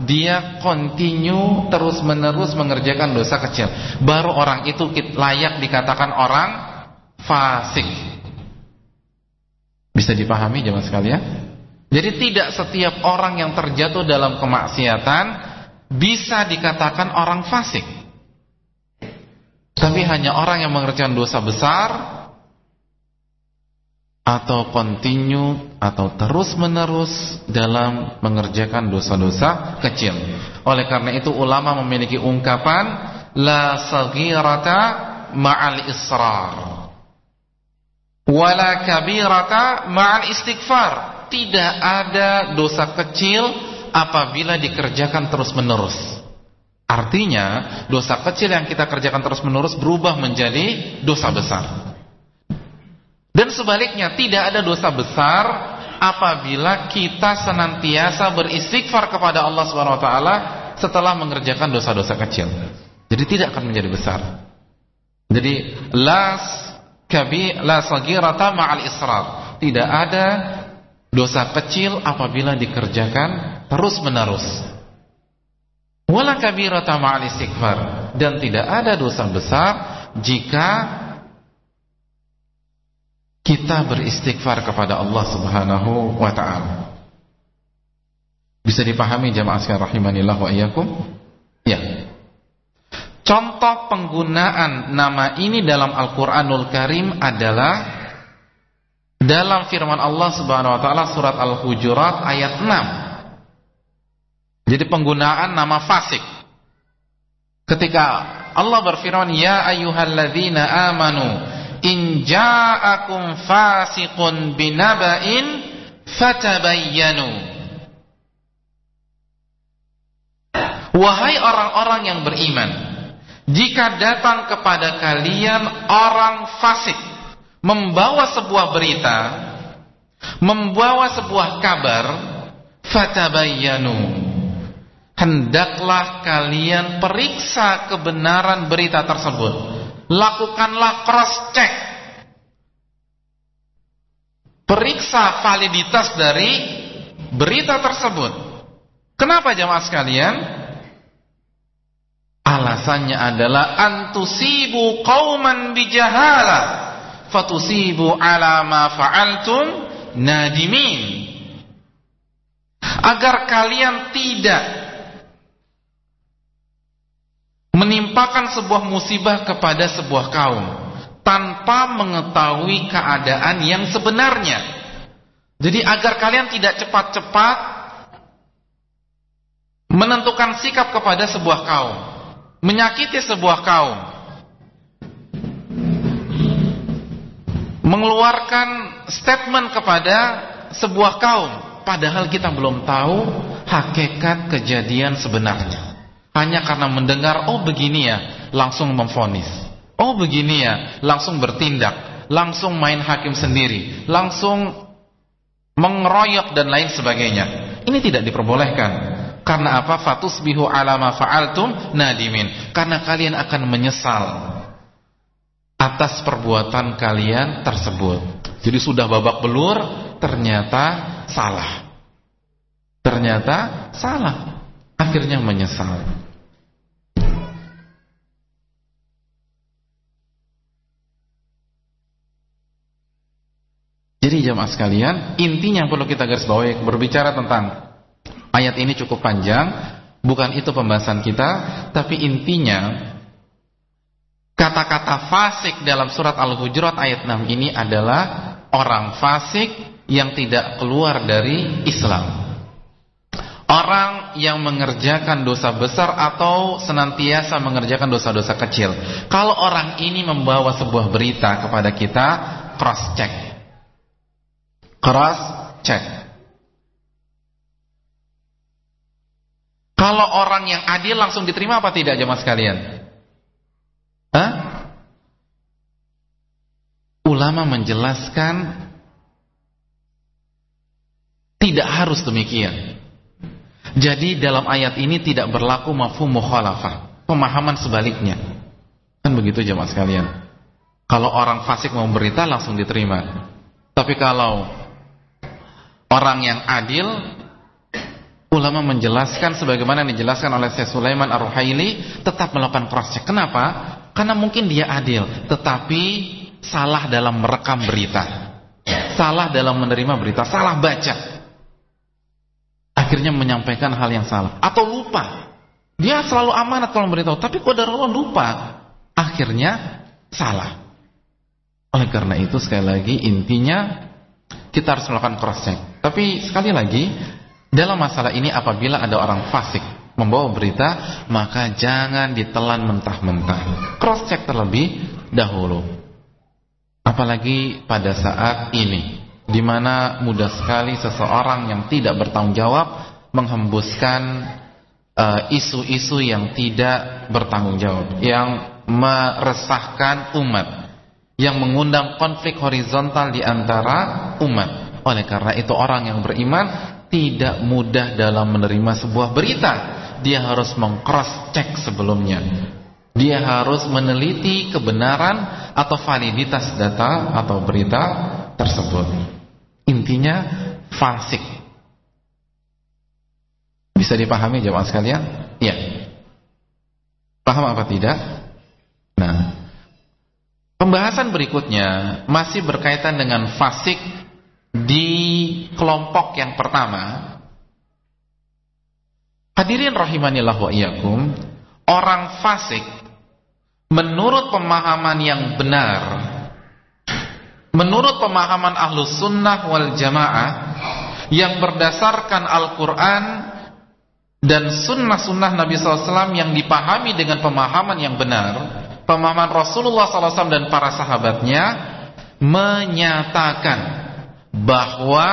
Dia continue terus menerus mengerjakan dosa kecil Baru orang itu layak dikatakan orang fasik Bisa dipahami jemaah sekalian? Jadi tidak setiap orang yang terjatuh dalam kemaksiatan Bisa dikatakan orang fasik Tapi hanya orang yang mengerjakan dosa besar atau continue atau terus-menerus dalam mengerjakan dosa-dosa kecil. Oleh karena itu ulama memiliki ungkapan la saghirata ma'al israr wala kabirata ma'al istighfar. Tidak ada dosa kecil apabila dikerjakan terus-menerus. Artinya, dosa kecil yang kita kerjakan terus-menerus berubah menjadi dosa besar. Dan sebaliknya tidak ada dosa besar apabila kita senantiasa beristighfar kepada Allah taala setelah mengerjakan dosa-dosa kecil. Jadi tidak akan menjadi besar. Jadi las kabi la sagirata ma'al israr. Tidak ada dosa kecil apabila dikerjakan terus-menerus. Wala kabirata ma'al istighfar dan tidak ada dosa besar jika kita beristighfar kepada Allah Subhanahu wa taala. Bisa dipahami jamaah sekalian rahimanillah wa iyyakum? Ya. Contoh penggunaan nama ini dalam Al-Qur'anul Karim adalah dalam firman Allah Subhanahu wa taala surat Al-Hujurat ayat 6. Jadi penggunaan nama fasik. Ketika Allah berfirman ya ayyuhalladzina amanu in ja'akum fasiqun binaba'in fatabayyanu Wahai orang-orang yang beriman jika datang kepada kalian orang fasik membawa sebuah berita membawa sebuah kabar fatabayyanu hendaklah kalian periksa kebenaran berita tersebut. Lakukanlah cross check. Periksa validitas dari berita tersebut. Kenapa jamaah sekalian? Alasannya adalah antusibu qauman bijahala fatusibu ala ma fa'altum nadimin. Agar kalian tidak menimpakan sebuah musibah kepada sebuah kaum tanpa mengetahui keadaan yang sebenarnya. Jadi agar kalian tidak cepat-cepat menentukan sikap kepada sebuah kaum, menyakiti sebuah kaum, mengeluarkan statement kepada sebuah kaum, padahal kita belum tahu hakikat kejadian sebenarnya. Hanya karena mendengar, oh begini ya, langsung memfonis. Oh begini ya, langsung bertindak, langsung main hakim sendiri, langsung mengeroyok dan lain sebagainya. Ini tidak diperbolehkan. Karena apa? Fatusbihu ala ma fa'altum nadimin. Karena kalian akan menyesal atas perbuatan kalian tersebut. Jadi sudah babak belur, ternyata salah. Ternyata salah. Akhirnya menyesal. Jadi jamaah sekalian, intinya yang perlu kita garis bawahi berbicara tentang ayat ini cukup panjang, bukan itu pembahasan kita, tapi intinya kata-kata fasik dalam surat Al-Hujurat ayat 6 ini adalah orang fasik yang tidak keluar dari Islam. Orang yang mengerjakan dosa besar atau senantiasa mengerjakan dosa-dosa kecil. Kalau orang ini membawa sebuah berita kepada kita, cross check Cross check. Kalau orang yang adil langsung diterima apa tidak jemaah sekalian? Hah? Ulama menjelaskan tidak harus demikian. Jadi dalam ayat ini tidak berlaku mafhum mukhalafah, pemahaman sebaliknya. Kan begitu jemaah sekalian. Kalau orang fasik mau berita langsung diterima. Tapi kalau orang yang adil ulama menjelaskan sebagaimana dijelaskan oleh Syekh Sulaiman Ar-Ruhaili tetap melakukan cross. Kenapa? Karena mungkin dia adil, tetapi salah dalam merekam berita. Salah dalam menerima berita, salah baca. Akhirnya menyampaikan hal yang salah atau lupa. Dia selalu amanat kalau memberitahu, tapi kok Allah lupa. Akhirnya salah. Oleh karena itu sekali lagi intinya kita harus melakukan cross check. Tapi sekali lagi, dalam masalah ini apabila ada orang fasik membawa berita, maka jangan ditelan mentah-mentah. Cross check terlebih dahulu. Apalagi pada saat ini, di mana mudah sekali seseorang yang tidak bertanggung jawab menghembuskan eh, isu-isu uh, yang tidak bertanggung jawab, yang meresahkan umat yang mengundang konflik horizontal di antara umat. Oleh karena itu orang yang beriman tidak mudah dalam menerima sebuah berita. Dia harus mengcross check sebelumnya. Dia harus meneliti kebenaran atau validitas data atau berita tersebut. Intinya fasik. Bisa dipahami jemaah sekalian? Iya. Paham apa tidak? Nah, Pembahasan berikutnya masih berkaitan dengan fasik di kelompok yang pertama. Hadirin rahimanillah wa iyyakum, orang fasik menurut pemahaman yang benar, menurut pemahaman ahlus sunnah wal jamaah yang berdasarkan Al-Quran dan sunnah-sunnah Nabi SAW yang dipahami dengan pemahaman yang benar, pemahaman Rasulullah SAW dan para sahabatnya menyatakan bahwa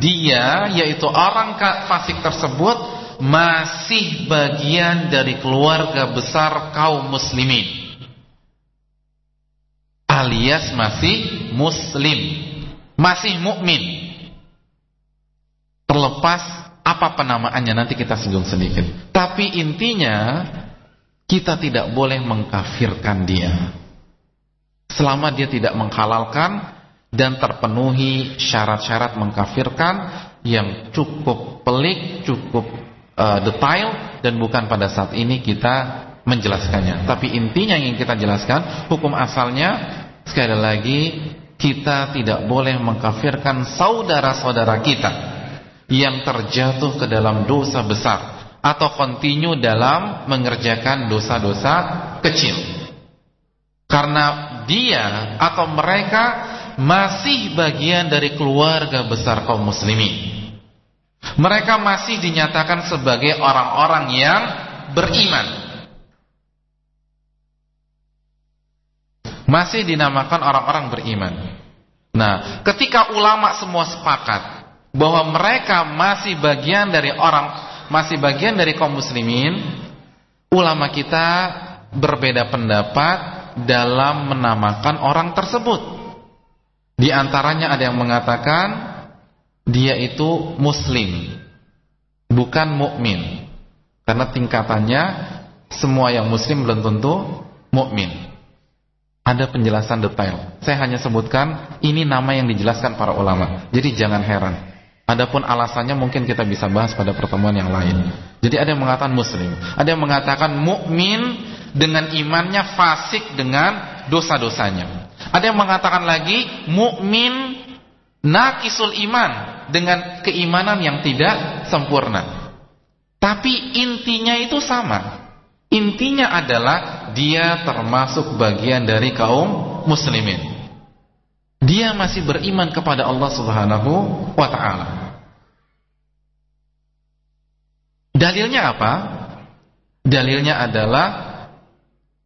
dia yaitu orang fasik tersebut masih bagian dari keluarga besar kaum muslimin alias masih muslim. Masih mukmin. Terlepas apa penamaannya nanti kita singgung sedikit. Tapi intinya kita tidak boleh mengkafirkan dia. Selama dia tidak menghalalkan Dan terpenuhi syarat-syarat mengkafirkan Yang cukup pelik, cukup uh, detail Dan bukan pada saat ini kita menjelaskannya. Tapi intinya yang kita jelaskan Hukum asalnya Sekali lagi Kita tidak boleh mengkafirkan saudara-saudara kita Yang terjatuh ke dalam dosa besar atau kontinu dalam mengerjakan dosa-dosa kecil. Karena dia atau mereka masih bagian dari keluarga besar kaum muslimin. Mereka masih dinyatakan sebagai orang-orang yang beriman. Masih dinamakan orang-orang beriman. Nah, ketika ulama semua sepakat bahwa mereka masih bagian dari orang masih bagian dari kaum muslimin, ulama kita berbeda pendapat dalam menamakan orang tersebut. Di antaranya ada yang mengatakan dia itu muslim, bukan mukmin. Karena tingkatannya semua yang muslim belum tentu mukmin. Ada penjelasan detail. Saya hanya sebutkan ini nama yang dijelaskan para ulama. Jadi jangan heran. Adapun alasannya mungkin kita bisa bahas pada pertemuan yang lain. Jadi ada yang mengatakan muslim, ada yang mengatakan mukmin dengan imannya fasik dengan dosa-dosanya. Ada yang mengatakan lagi mukmin nakisul iman dengan keimanan yang tidak sempurna. Tapi intinya itu sama. Intinya adalah dia termasuk bagian dari kaum muslimin. Dia masih beriman kepada Allah Subhanahu wa taala. Dalilnya apa? Dalilnya adalah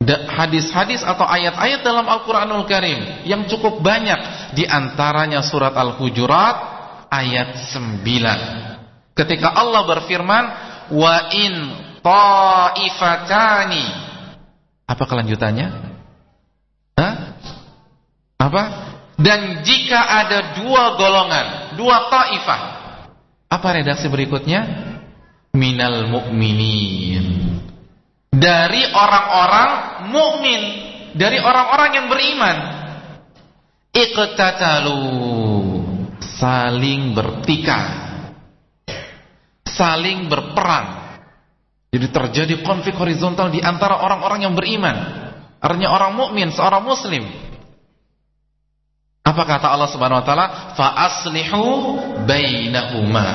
hadis-hadis atau ayat-ayat dalam Al-Qur'anul Karim yang cukup banyak di antaranya surat Al-Hujurat ayat 9. Ketika Allah berfirman, "Wa in ta'ifatani" Apa kelanjutannya? Hah? Apa? Dan jika ada dua golongan, dua ta'ifah. Apa redaksi berikutnya? Minal mu'minin. Dari orang-orang mukmin, dari orang-orang yang beriman. Iqtatalu saling bertikai. Saling berperang. Jadi terjadi konflik horizontal di antara orang-orang yang beriman. Artinya orang mukmin, seorang muslim apa kata Allah Subhanahu wa taala? Fa aslihu bainahuma.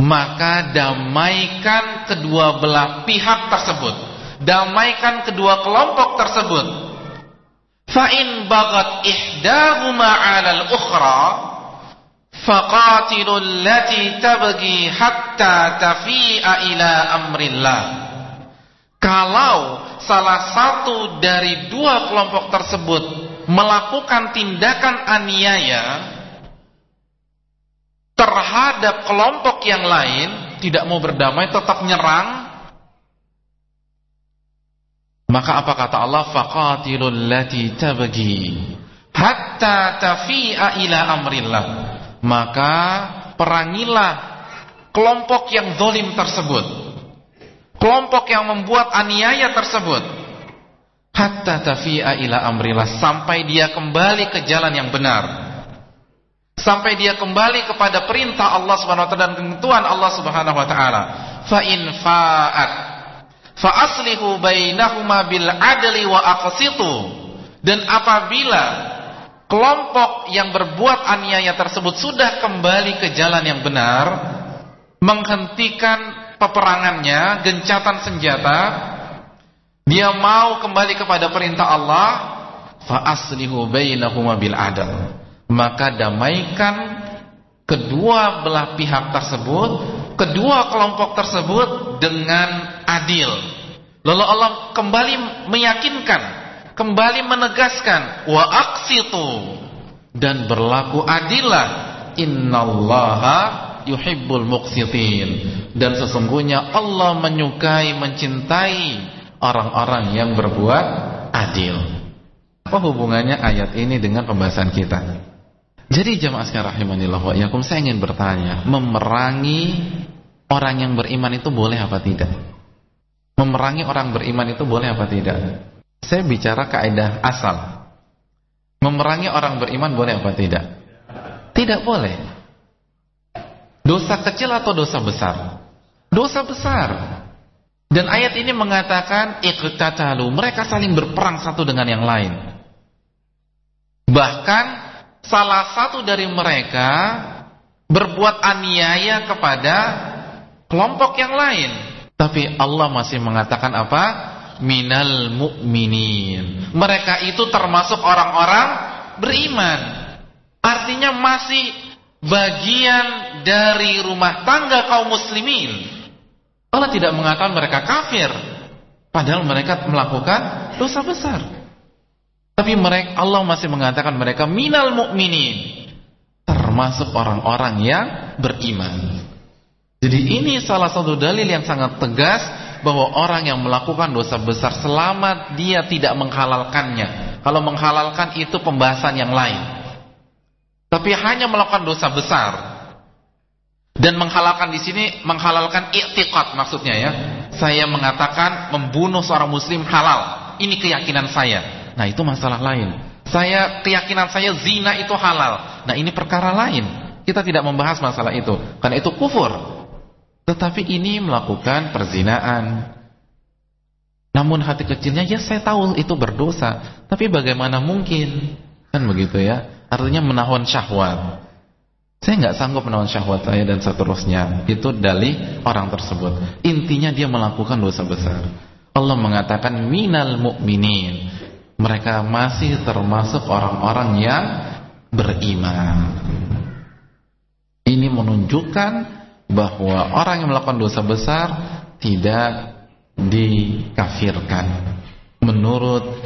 Maka damaikan kedua belah pihak tersebut. Damaikan kedua kelompok tersebut. Fa in bagat ihdahuma 'ala al-ukhra faqatilul lati tabghi hatta tafi'a ila amrillah. Kalau salah satu dari dua kelompok tersebut melakukan tindakan aniaya terhadap kelompok yang lain, tidak mau berdamai, tetap nyerang, maka apa kata Allah? Faqatilul lati tabghi hatta tafi'a ila amrillah. Maka perangilah kelompok yang zalim tersebut. Kelompok yang membuat aniaya tersebut. Hatta tafi'a ila amrillah. Sampai dia kembali ke jalan yang benar. Sampai dia kembali kepada perintah Allah Subhanahu wa taala dan ketentuan Allah Subhanahu wa taala. Fa in fa'at. Fa aslihu bainahuma bil adli wa aqsitu. Dan apabila kelompok yang berbuat aniaya tersebut sudah kembali ke jalan yang benar menghentikan peperangannya gencatan senjata dia mau kembali kepada perintah Allah, fa aslihu bainahuma bil adl. Maka damaikan kedua belah pihak tersebut, kedua kelompok tersebut dengan adil. Lalu Allah kembali meyakinkan, kembali menegaskan wa aqsitu dan berlaku adillah. Innallaha yuhibbul muqsitin dan sesungguhnya Allah menyukai mencintai orang-orang yang berbuat adil. Apa hubungannya ayat ini dengan pembahasan kita? Jadi jemaah sekalian rahimanillah wa iyyakum saya ingin bertanya, memerangi orang yang beriman itu boleh apa tidak? Memerangi orang beriman itu boleh apa tidak? Saya bicara kaidah asal. Memerangi orang beriman boleh apa tidak? Tidak boleh. Dosa kecil atau dosa besar? Dosa besar. Dan ayat ini mengatakan iqtatalu, mereka saling berperang satu dengan yang lain. Bahkan salah satu dari mereka berbuat aniaya kepada kelompok yang lain. Tapi Allah masih mengatakan apa? Minal mu'minin. Mereka itu termasuk orang-orang beriman. Artinya masih bagian dari rumah tangga kaum muslimin. Allah tidak mengatakan mereka kafir padahal mereka melakukan dosa besar. Tapi mereka Allah masih mengatakan mereka minal mukminin termasuk orang-orang yang beriman. Jadi ini salah satu dalil yang sangat tegas bahwa orang yang melakukan dosa besar selama dia tidak menghalalkannya. Kalau menghalalkan itu pembahasan yang lain. tapi hanya melakukan dosa besar dan menghalalkan di sini menghalalkan i'tiqad maksudnya ya. Saya mengatakan membunuh seorang muslim halal. Ini keyakinan saya. Nah, itu masalah lain. Saya keyakinan saya zina itu halal. Nah, ini perkara lain. Kita tidak membahas masalah itu karena itu kufur. Tetapi ini melakukan perzinaan. Namun hati kecilnya ya saya tahu itu berdosa, tapi bagaimana mungkin? Kan begitu ya. Artinya menahan syahwat. Saya nggak sanggup menahan syahwat saya dan seterusnya. Itu dalih orang tersebut. Intinya dia melakukan dosa besar. Allah mengatakan minal mu'minin. Mereka masih termasuk orang-orang yang beriman. Ini menunjukkan bahwa orang yang melakukan dosa besar tidak dikafirkan menurut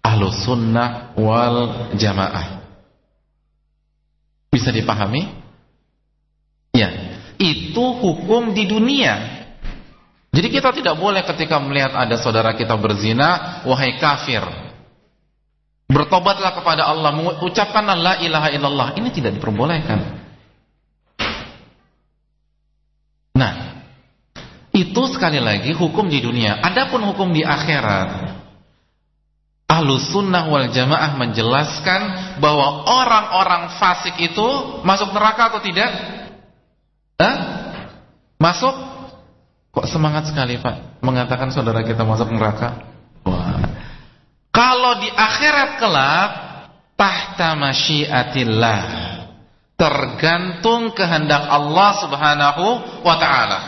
ahlu sunnah wal jamaah. Bisa dipahami? Ya, itu hukum di dunia. Jadi kita tidak boleh ketika melihat ada saudara kita berzina, wahai kafir. Bertobatlah kepada Allah, mengucapkanlah la ilaha illallah. Ini tidak diperbolehkan. Nah, itu sekali lagi hukum di dunia. Adapun hukum di akhirat, Ahlu sunnah wal jamaah menjelaskan bahwa orang-orang fasik itu masuk neraka atau tidak? Hah? Masuk? Kok semangat sekali Pak mengatakan saudara kita masuk neraka? Wah. Kalau di akhirat kelak tahta masyiatillah tergantung kehendak Allah Subhanahu wa taala.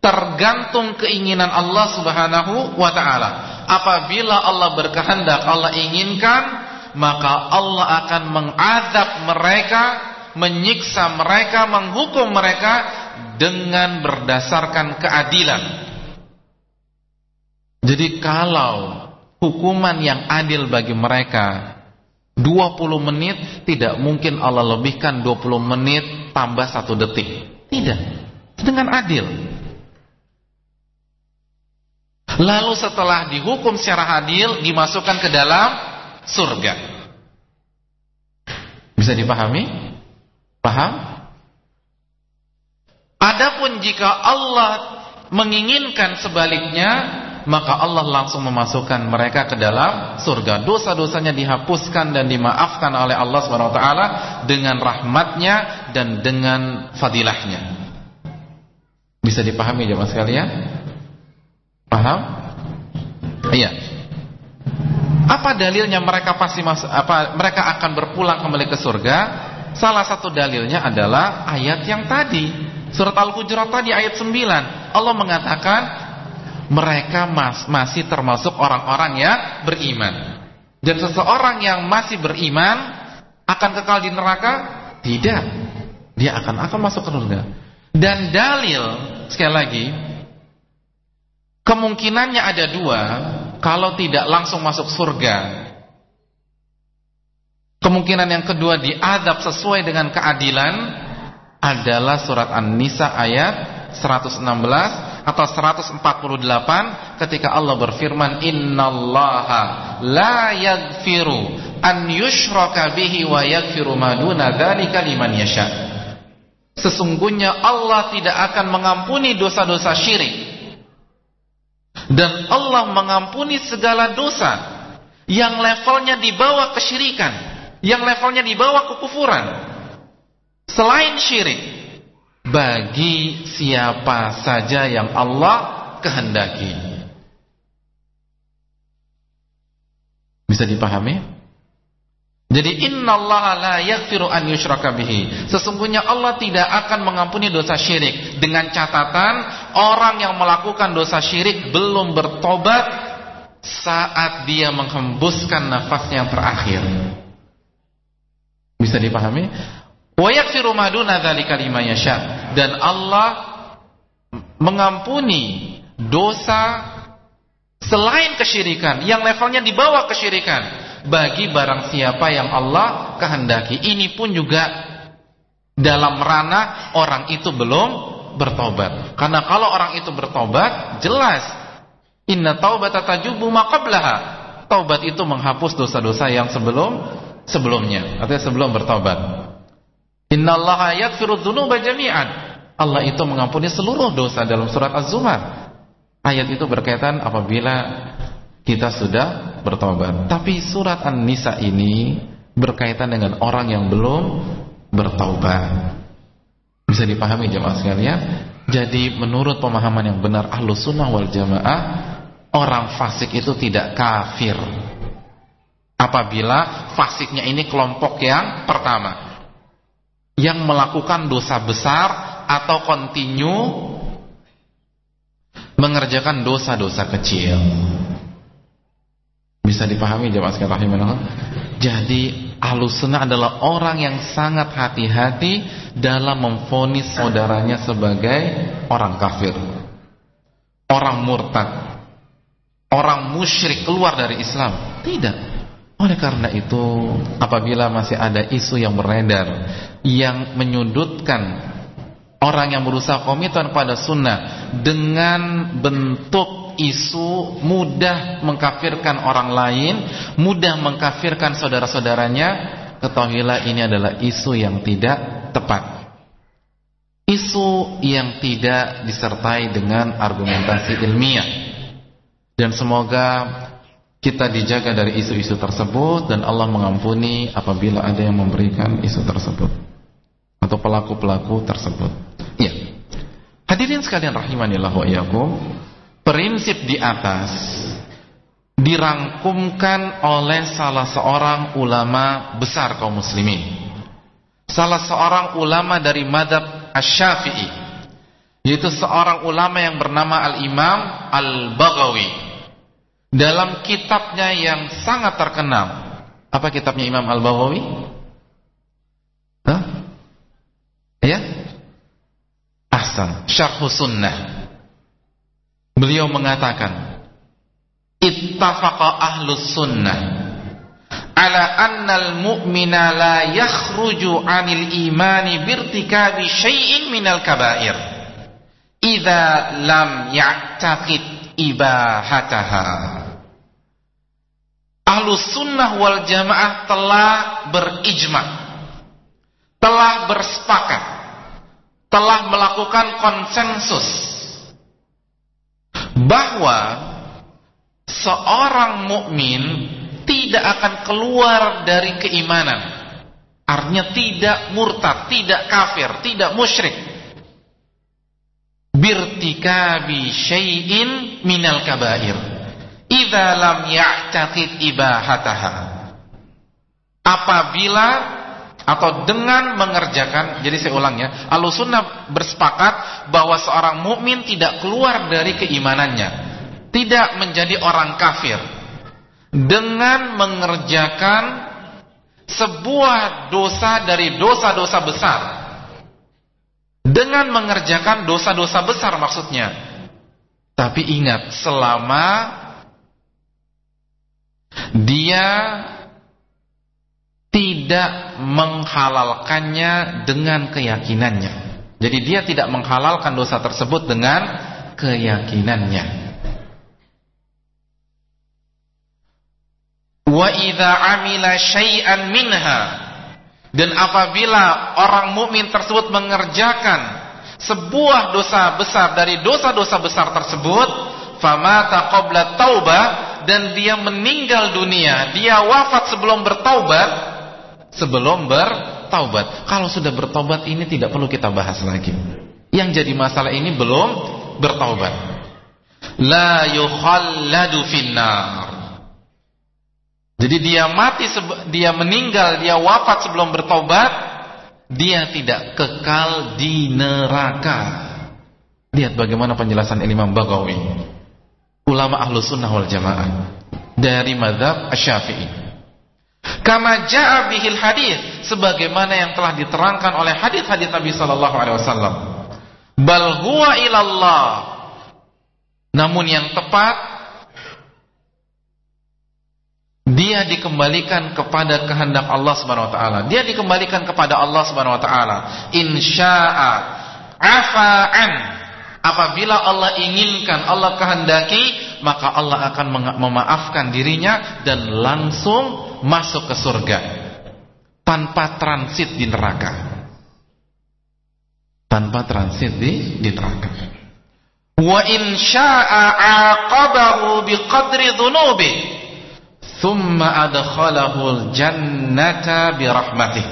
Tergantung keinginan Allah Subhanahu wa taala apabila Allah berkehendak, Allah inginkan, maka Allah akan mengazab mereka, menyiksa mereka, menghukum mereka dengan berdasarkan keadilan. Jadi kalau hukuman yang adil bagi mereka 20 menit tidak mungkin Allah lebihkan 20 menit tambah satu detik. Tidak. Dengan adil. Lalu setelah dihukum secara adil dimasukkan ke dalam surga. Bisa dipahami? Paham? Adapun jika Allah menginginkan sebaliknya, maka Allah langsung memasukkan mereka ke dalam surga. Dosa-dosanya dihapuskan dan dimaafkan oleh Allah SWT dengan rahmatnya dan dengan fadilahnya. Bisa dipahami jemaah sekalian? Paham? Iya. Apa dalilnya mereka pasti mas apa mereka akan berpulang kembali ke surga? Salah satu dalilnya adalah ayat yang tadi, surat Al-Hujurat tadi ayat 9. Allah mengatakan mereka mas, masih termasuk orang-orang yang beriman. Dan seseorang yang masih beriman akan kekal di neraka? Tidak. Dia akan akan masuk ke surga. Dan dalil sekali lagi Kemungkinannya ada dua Kalau tidak langsung masuk surga. Kemungkinan yang kedua diadab sesuai dengan keadilan Adalah surat An-Nisa ayat 116 atau 148 Ketika Allah berfirman Innallaha la yagfiru An yushraka bihi wa yagfiru maduna dhalika liman yasha. Sesungguhnya Allah tidak akan mengampuni dosa-dosa syirik dan Allah mengampuni segala dosa yang levelnya di bawah kesyirikan, yang levelnya di bawah kekufuran. Selain syirik bagi siapa saja yang Allah kehendaki. Bisa dipahami? Jadi innallaha la yaghfiru an yushraka bihi. Sesungguhnya Allah tidak akan mengampuni dosa syirik dengan catatan orang yang melakukan dosa syirik belum bertobat saat dia menghembuskan nafasnya yang terakhir. Bisa dipahami? Wa yaghfiru ma duna dzalika liman yasha. Dan Allah mengampuni dosa selain kesyirikan yang levelnya di bawah kesyirikan bagi barang siapa yang Allah kehendaki. Ini pun juga dalam ranah orang itu belum bertobat. Karena kalau orang itu bertobat, jelas inna taubata tajubu ma qablaha. Taubat itu menghapus dosa-dosa yang sebelum sebelumnya, artinya sebelum bertobat. Innallaha yaghfiru dzunuba jami'an. Allah itu mengampuni seluruh dosa dalam surat Az-Zumar. Ayat itu berkaitan apabila kita sudah bertobat. Tapi surat An-Nisa ini berkaitan dengan orang yang belum bertobat. Bisa dipahami jemaah sekalian? Jadi menurut pemahaman yang benar Ahlus Sunnah wal Jamaah, orang fasik itu tidak kafir. Apabila fasiknya ini kelompok yang pertama yang melakukan dosa besar atau kontinu mengerjakan dosa-dosa kecil. Bisa dipahami jemaah sekalian? Jadi Ahlussunnah adalah orang yang sangat hati-hati dalam memfonis saudaranya sebagai orang kafir. Orang murtad. Orang musyrik keluar dari Islam. Tidak. Oleh karena itu, apabila masih ada isu yang beredar yang menyudutkan orang yang berusaha komitmen pada sunnah dengan bentuk isu mudah mengkafirkan orang lain, mudah mengkafirkan saudara-saudaranya, ketahuilah ini adalah isu yang tidak tepat. Isu yang tidak disertai dengan argumentasi ilmiah. Dan semoga kita dijaga dari isu-isu tersebut dan Allah mengampuni apabila ada yang memberikan isu tersebut atau pelaku-pelaku tersebut. Ya. Hadirin sekalian rahimanillah wa iyyakum, prinsip di atas dirangkumkan oleh salah seorang ulama besar kaum muslimin. Salah seorang ulama dari madhab Asy-Syafi'i yaitu seorang ulama yang bernama Al-Imam Al-Baghawi dalam kitabnya yang sangat terkenal. Apa kitabnya Imam Al-Bawawi? Hah? Ya? Ahsan, Syarh Sunnah. Beliau mengatakan, Ittafaqa ahlus sunnah ala annal mu'mina la yakhruju 'anil imani birtikabi syai'in minal kaba'ir idza lam ya'taqid ibahataha. Ahlus sunnah wal jamaah telah berijma, telah bersepakat, telah melakukan konsensus bahwa seorang mukmin tidak akan keluar dari keimanan. Artinya tidak murtad, tidak kafir, tidak musyrik. Birtikabi syai'in minal kabair. Idza lam ya'taqid ibahataha. Apabila atau dengan mengerjakan jadi saya ulang ya Ahlussunnah bersepakat bahwa seorang mukmin tidak keluar dari keimanannya tidak menjadi orang kafir dengan mengerjakan sebuah dosa dari dosa-dosa besar dengan mengerjakan dosa-dosa besar maksudnya. Tapi ingat, selama dia tidak menghalalkannya dengan keyakinannya. Jadi dia tidak menghalalkan dosa tersebut dengan keyakinannya. Wa idza amila syai'an minha dan apabila orang mukmin tersebut mengerjakan sebuah dosa besar dari dosa-dosa besar tersebut, famata qabla taubah dan dia meninggal dunia, dia wafat sebelum bertaubat, sebelum bertaubat. Kalau sudah bertaubat ini tidak perlu kita bahas lagi. Yang jadi masalah ini belum bertaubat. La yukhalladu finnar. Jadi dia mati, dia meninggal, dia wafat sebelum bertobat, dia tidak kekal di neraka. Lihat bagaimana penjelasan Imam Bagawi, ulama ahlu sunnah wal jamaah dari madhab asy-syafi'i. Kama ja'a bihil hadis sebagaimana yang telah diterangkan oleh hadis-hadis Nabi sallallahu alaihi wasallam. Bal huwa ilallah. Namun yang tepat dia dikembalikan kepada kehendak Allah Subhanahu wa taala. Dia dikembalikan kepada Allah Subhanahu wa taala. Insya'a afa'an. Apabila Allah inginkan, Allah kehendaki, maka Allah akan memaafkan dirinya dan langsung masuk ke surga. tanpa transit di neraka. Tanpa transit di di neraka. Wa in syaa'a 'aqabahu biqadri dhunubi thumma adkhalahu al-jannata bi rahmatih.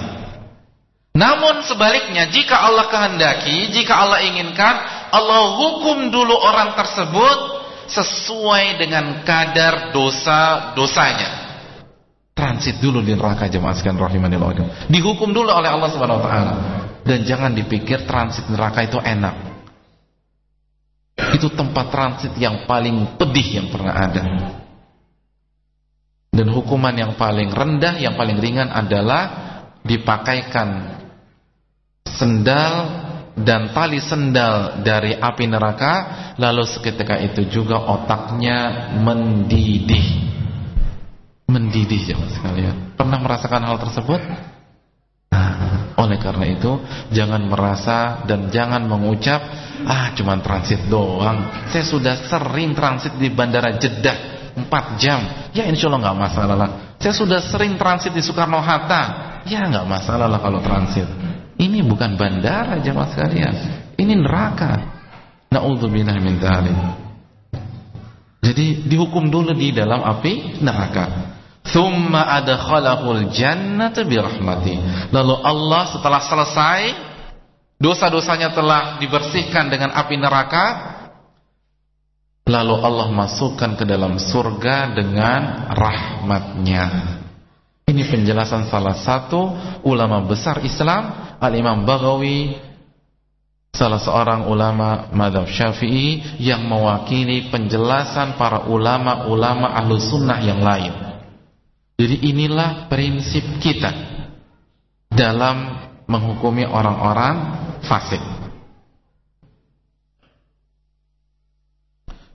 Namun sebaliknya jika Allah kehendaki, jika Allah inginkan, Allah hukum dulu orang tersebut sesuai dengan kadar dosa-dosanya transit dulu di neraka jemaah sekalian rahimanillah. Dihukum dulu oleh Allah Subhanahu wa taala. Dan jangan dipikir transit neraka itu enak. Itu tempat transit yang paling pedih yang pernah ada. Dan hukuman yang paling rendah, yang paling ringan adalah dipakaikan sendal dan tali sendal dari api neraka lalu seketika itu juga otaknya mendidih mendidih jangan sekalian. Pernah merasakan hal tersebut? Nah, oleh karena itu jangan merasa dan jangan mengucap ah cuma transit doang. Saya sudah sering transit di bandara Jeddah 4 jam. Ya insya Allah nggak masalah lah. Saya sudah sering transit di Soekarno Hatta. Ya nggak masalah lah kalau transit. Ini bukan bandara jemaah sekalian. Ini neraka. Nauzubillah min dzalik. Jadi dihukum dulu di dalam api neraka. Thumma adkhalahul jannata birahmati. Lalu Allah setelah selesai dosa-dosanya telah dibersihkan dengan api neraka, lalu Allah masukkan ke dalam surga dengan rahmatnya. Ini penjelasan salah satu ulama besar Islam, Al-Imam Baghawi, salah seorang ulama madhab syafi'i yang mewakili penjelasan para ulama-ulama ahlu sunnah yang lain. Jadi inilah prinsip kita dalam menghukumi orang-orang fasik.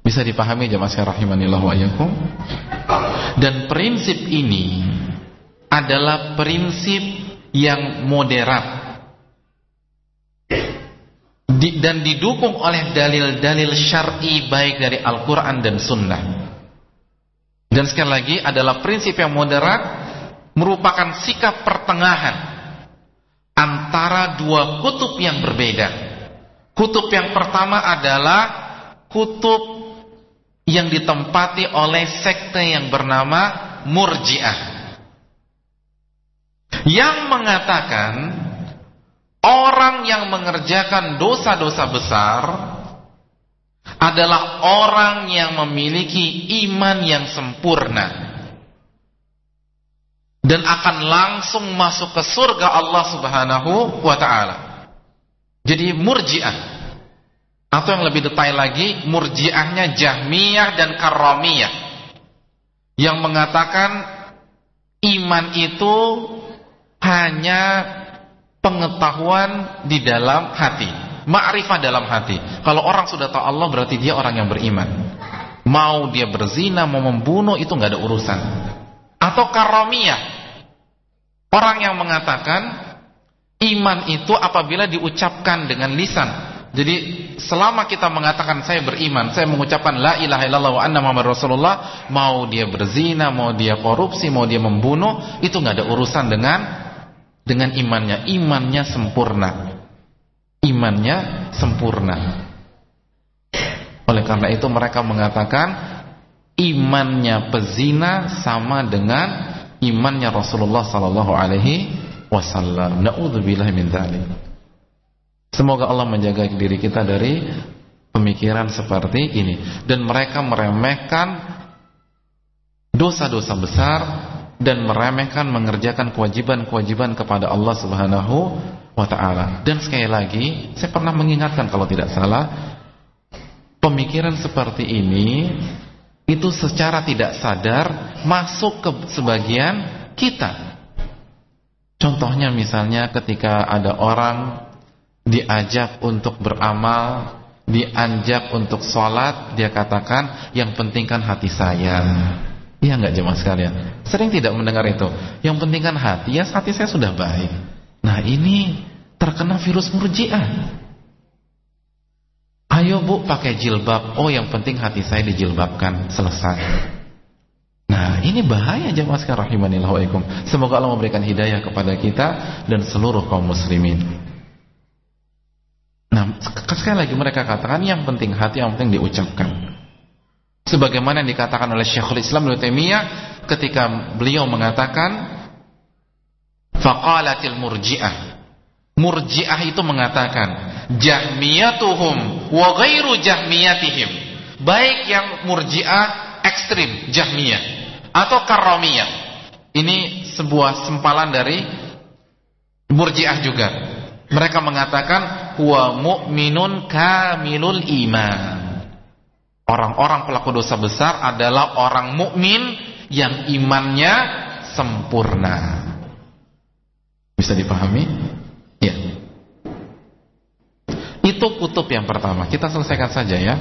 Bisa dipahami jemaah sekalian rahimanillah wa iyyakum? Dan prinsip ini adalah prinsip yang moderat dan didukung oleh dalil-dalil syar'i baik dari Al-Qur'an dan Sunnah. Dan sekali lagi adalah prinsip yang moderat merupakan sikap pertengahan antara dua kutub yang berbeda. Kutub yang pertama adalah kutub yang ditempati oleh sekte yang bernama Murji'ah. Yang mengatakan orang yang mengerjakan dosa-dosa besar adalah orang yang memiliki iman yang sempurna. Dan akan langsung masuk ke surga Allah Subhanahu wa taala. Jadi murji'ah. Atau yang lebih detail lagi murji'ahnya Jahmiyah dan Karramiyah. Yang mengatakan iman itu hanya pengetahuan di dalam hati Ma'rifah dalam hati. Kalau orang sudah tahu Allah berarti dia orang yang beriman. Mau dia berzina, mau membunuh itu nggak ada urusan. Atau karomiyah. Orang yang mengatakan iman itu apabila diucapkan dengan lisan. Jadi selama kita mengatakan saya beriman, saya mengucapkan la ilaha illallah wa anna muhammad rasulullah, mau dia berzina, mau dia korupsi, mau dia membunuh, itu nggak ada urusan dengan dengan imannya. Imannya sempurna imannya sempurna. Oleh karena itu mereka mengatakan imannya pezina sama dengan imannya Rasulullah sallallahu alaihi wasallam. Nauzubillah min dzalik. Semoga Allah menjaga diri kita dari pemikiran seperti ini dan mereka meremehkan dosa-dosa besar dan meremehkan mengerjakan kewajiban-kewajiban kepada Allah Subhanahu wa taala. Dan sekali lagi, saya pernah mengingatkan kalau tidak salah, pemikiran seperti ini itu secara tidak sadar masuk ke sebagian kita. Contohnya misalnya ketika ada orang diajak untuk beramal, dianjak untuk sholat, dia katakan yang penting kan hati saya. Iya nggak jemaah sekalian? Sering tidak mendengar itu. Yang penting kan hati, ya hati saya sudah baik. Nah ini terkena virus murjiah. Ayo bu pakai jilbab. Oh yang penting hati saya dijilbabkan. Selesai. Nah, ini bahaya jemaah sekalian rahimanillah wa ikum. Semoga Allah memberikan hidayah kepada kita dan seluruh kaum muslimin. Nah, sekali lagi mereka katakan yang penting hati, yang penting diucapkan. Sebagaimana yang dikatakan oleh Syekhul Islam Ibnu ketika beliau mengatakan faqalatil murji'ah. Murji'ah itu mengatakan jahmiyatuhum wa ghairu jahmiyatihim. Baik yang murji'ah ekstrim jahmiyah atau karomiyah. Ini sebuah sempalan dari murji'ah juga. Mereka mengatakan huwa mu'minun kamilul iman. Orang-orang pelaku dosa besar adalah orang mukmin yang imannya sempurna. Bisa dipahami? Ya. Itu kutub yang pertama. Kita selesaikan saja ya.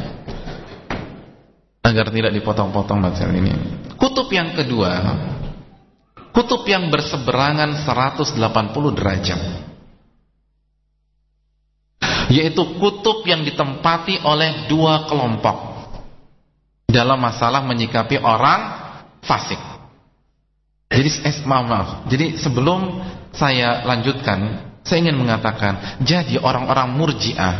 Agar tidak dipotong-potong materi ini. Kutub yang kedua, kutub yang berseberangan 180 derajat. Yaitu kutub yang ditempati oleh dua kelompok dalam masalah menyikapi orang fasik. Jadi eh, maaf maaf. Jadi sebelum saya lanjutkan, saya ingin mengatakan, jadi orang-orang Murji'ah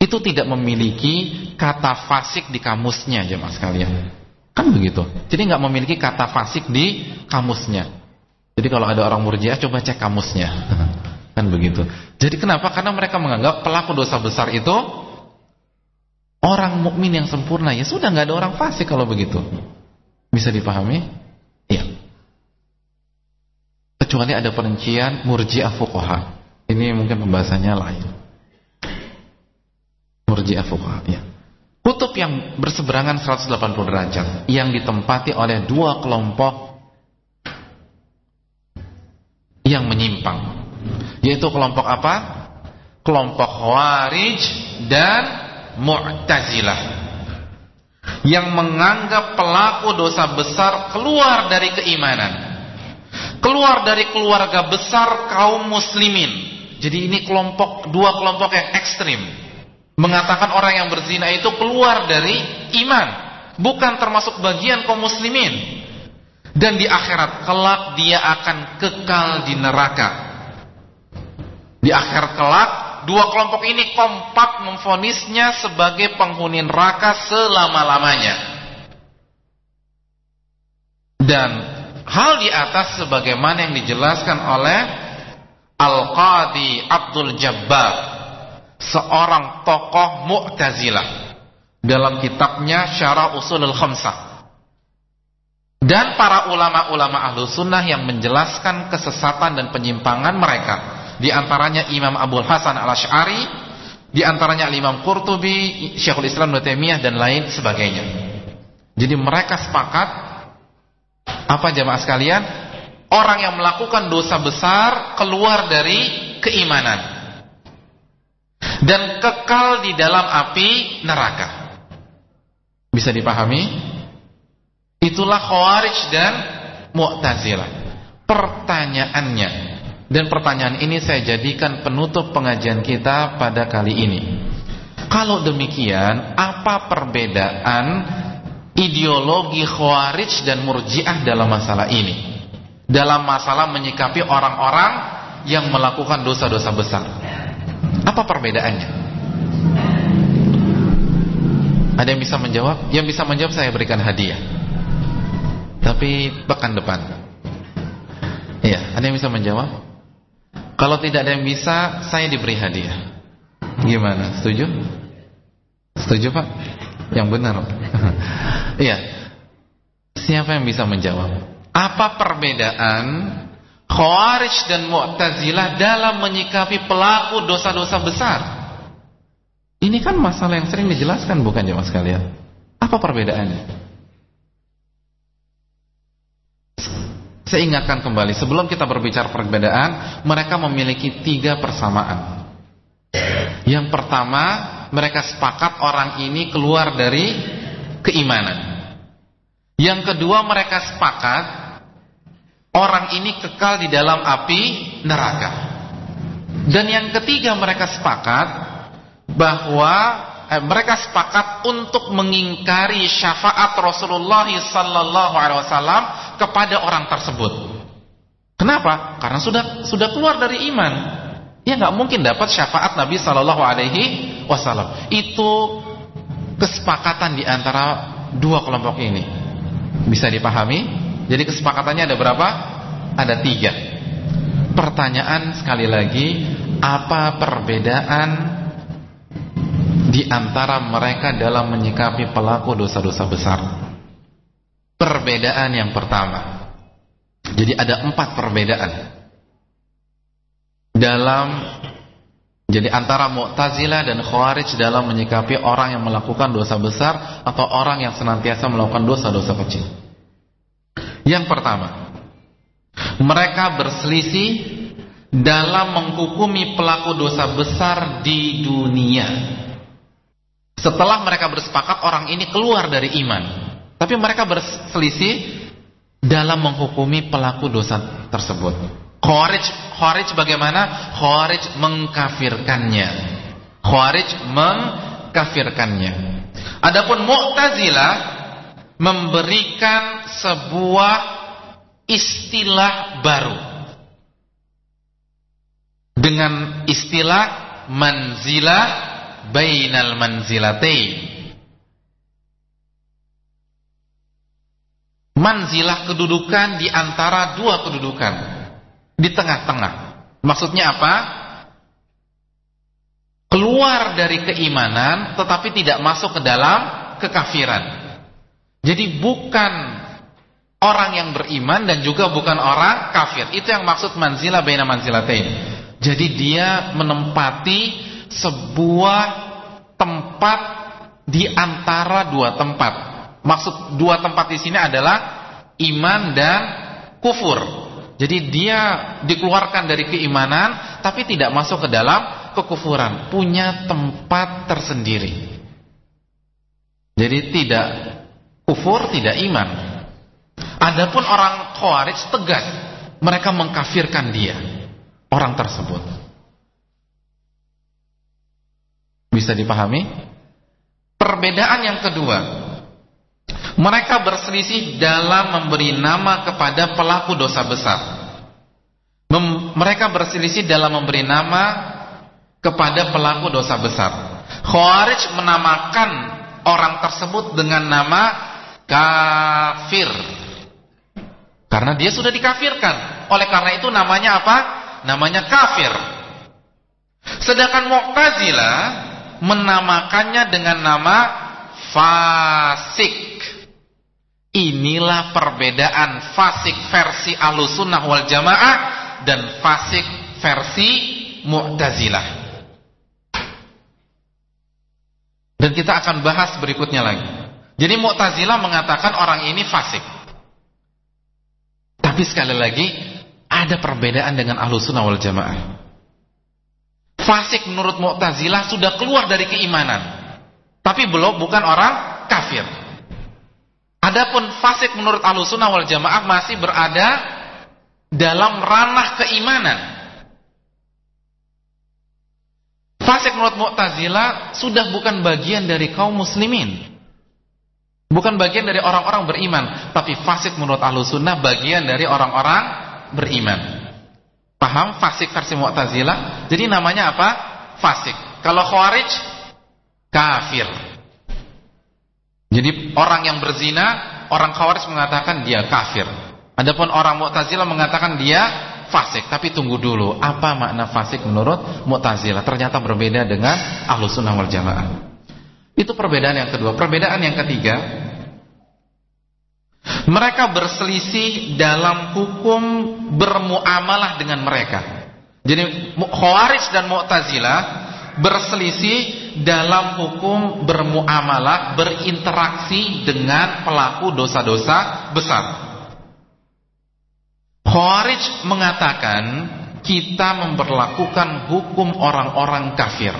itu tidak memiliki kata fasik di kamusnya, jemaah sekalian. Kan begitu. Jadi nggak memiliki kata fasik di kamusnya. Jadi kalau ada orang Murji'ah coba cek kamusnya. kan begitu. Jadi kenapa? Karena mereka menganggap pelaku dosa besar itu orang mukmin yang sempurna ya sudah nggak ada orang fasik kalau begitu. Bisa dipahami? Ya kecuali ada perincian murji'ah fuqaha. Ini mungkin pembahasannya lain. Murji'ah fuqaha ya kutub yang berseberangan 180 derajat yang ditempati oleh dua kelompok yang menyimpang. Yaitu kelompok apa? Kelompok khawarij dan Mu'tazilah. Yang menganggap pelaku dosa besar keluar dari keimanan. Keluar dari keluarga besar kaum muslimin. Jadi ini kelompok dua kelompok yang ekstrim. Mengatakan orang yang berzina itu keluar dari iman. Bukan termasuk bagian kaum muslimin. Dan di akhirat kelak dia akan kekal di neraka. Di akhirat kelak dua kelompok ini kompak memfonisnya sebagai penghuni neraka selama-lamanya. Dan hal di atas sebagaimana yang dijelaskan oleh Al-Qadi Abdul Jabbar, seorang tokoh Mu'tazilah dalam kitabnya Syarah Usulul Khamsah. Dan para ulama-ulama ahlu sunnah yang menjelaskan kesesatan dan penyimpangan mereka di antaranya Imam Abu Hasan Al-Asy'ari, di antaranya Imam Qurtubi, Syekhul Islam Ibnu dan lain sebagainya. Jadi mereka sepakat apa jemaah sekalian? Orang yang melakukan dosa besar keluar dari keimanan dan kekal di dalam api neraka. Bisa dipahami? Itulah Khawarij dan Mu'tazilah. Pertanyaannya, dan pertanyaan ini saya jadikan penutup pengajian kita pada kali ini. Kalau demikian, apa perbedaan ideologi Khawarij dan Murji'ah dalam masalah ini? Dalam masalah menyikapi orang-orang yang melakukan dosa-dosa besar. Apa perbedaannya? Ada yang bisa menjawab? Yang bisa menjawab saya berikan hadiah. Tapi pekan depan. Iya, ada yang bisa menjawab? Kalau tidak ada yang bisa, saya diberi hadiah. Gimana? Setuju? Setuju Pak? Yang benar. Iya. Siapa yang bisa menjawab? Apa perbedaan Khawarij dan Mu'tazilah dalam menyikapi pelaku dosa-dosa besar? Ini kan masalah yang sering dijelaskan bukan jemaah sekalian? Apa perbedaannya? Saya ingatkan kembali, sebelum kita berbicara perbedaan, mereka memiliki tiga persamaan. Yang pertama, mereka sepakat orang ini keluar dari keimanan. Yang kedua, mereka sepakat orang ini kekal di dalam api neraka. Dan yang ketiga, mereka sepakat bahwa eh, mereka sepakat untuk mengingkari syafaat Rasulullah sallallahu alaihi wasallam kepada orang tersebut. Kenapa? Karena sudah sudah keluar dari iman. Ya nggak mungkin dapat syafaat Nabi sallallahu alaihi wasallam. Itu kesepakatan di antara dua kelompok ini. Bisa dipahami? Jadi kesepakatannya ada berapa? Ada tiga. Pertanyaan sekali lagi, apa perbedaan di antara mereka dalam menyikapi pelaku dosa-dosa besar? Perbedaan yang pertama. Jadi ada empat perbedaan dalam jadi antara Mu'tazilah dan Khawarij dalam menyikapi orang yang melakukan dosa besar atau orang yang senantiasa melakukan dosa-dosa kecil. Yang pertama, mereka berselisih dalam menghukumi pelaku dosa besar di dunia. Setelah mereka bersepakat orang ini keluar dari iman, tapi mereka berselisih dalam menghukumi pelaku dosa tersebut. Khawarij, Khawarij bagaimana? Khawarij mengkafirkannya. Khawarij mengkafirkannya. Adapun Mu'tazilah memberikan sebuah istilah baru dengan istilah manzilah bainal manzilatain. Manzilah kedudukan di antara dua kedudukan. Di tengah-tengah. Maksudnya apa? Keluar dari keimanan tetapi tidak masuk ke dalam kekafiran. Jadi bukan orang yang beriman dan juga bukan orang kafir. Itu yang maksud manzilah baina manzilatain. Jadi dia menempati sebuah tempat di antara dua tempat. Maksud dua tempat di sini adalah iman dan kufur. Jadi dia dikeluarkan dari keimanan tapi tidak masuk ke dalam kekufuran, punya tempat tersendiri. Jadi tidak kufur, tidak iman. Adapun orang Khawarij tegas, mereka mengkafirkan dia orang tersebut. Bisa dipahami? Perbedaan yang kedua, mereka berselisih dalam memberi nama kepada pelaku dosa besar. Mem mereka berselisih dalam memberi nama kepada pelaku dosa besar. Khawarij menamakan orang tersebut dengan nama kafir. Karena dia sudah dikafirkan. Oleh karena itu namanya apa? namanya kafir. Sedangkan Mu'tazilah menamakannya dengan nama fasik. Inilah perbedaan fasik versi Ahlussunnah wal Jamaah dan fasik versi Mu'tazilah. Dan kita akan bahas berikutnya lagi. Jadi Mu'tazilah mengatakan orang ini fasik. Tapi sekali lagi ada perbedaan dengan ahlu sunnah wal jamaah. Fasik menurut Mu'tazilah sudah keluar dari keimanan. Tapi belum bukan orang kafir. Adapun fasik menurut ahlu sunnah wal jamaah masih berada dalam ranah keimanan. Fasik menurut Mu'tazilah sudah bukan bagian dari kaum muslimin. Bukan bagian dari orang-orang beriman. Tapi fasik menurut ahlu sunnah bagian dari orang-orang beriman. Paham fasik versi Mu'tazilah? Jadi namanya apa? Fasik. Kalau Khawarij kafir. Jadi orang yang berzina, orang Khawarij mengatakan dia kafir. Adapun orang Mu'tazilah mengatakan dia fasik. Tapi tunggu dulu, apa makna fasik menurut Mu'tazilah? Ternyata berbeda dengan Ahlus Sunnah wal Jamaah. Itu perbedaan yang kedua. Perbedaan yang ketiga, mereka berselisih dalam hukum bermuamalah dengan mereka. Jadi Khawarij dan Mu'tazilah berselisih dalam hukum bermuamalah, berinteraksi dengan pelaku dosa-dosa besar. Khawarij mengatakan kita memperlakukan hukum orang-orang kafir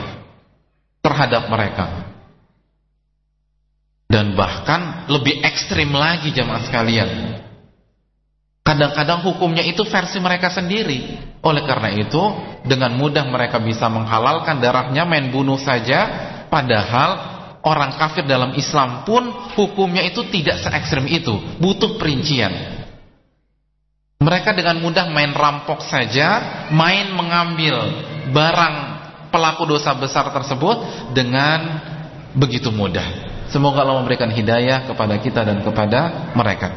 terhadap mereka. Dan bahkan lebih ekstrim lagi jamaah sekalian. Kadang-kadang hukumnya itu versi mereka sendiri. Oleh karena itu, dengan mudah mereka bisa menghalalkan darahnya, main bunuh saja, Padahal orang kafir dalam Islam pun hukumnya itu tidak se ekstrim itu, butuh perincian. Mereka dengan mudah main rampok saja, main mengambil barang pelaku dosa besar tersebut dengan begitu mudah. Semoga Allah memberikan hidayah kepada kita dan kepada mereka.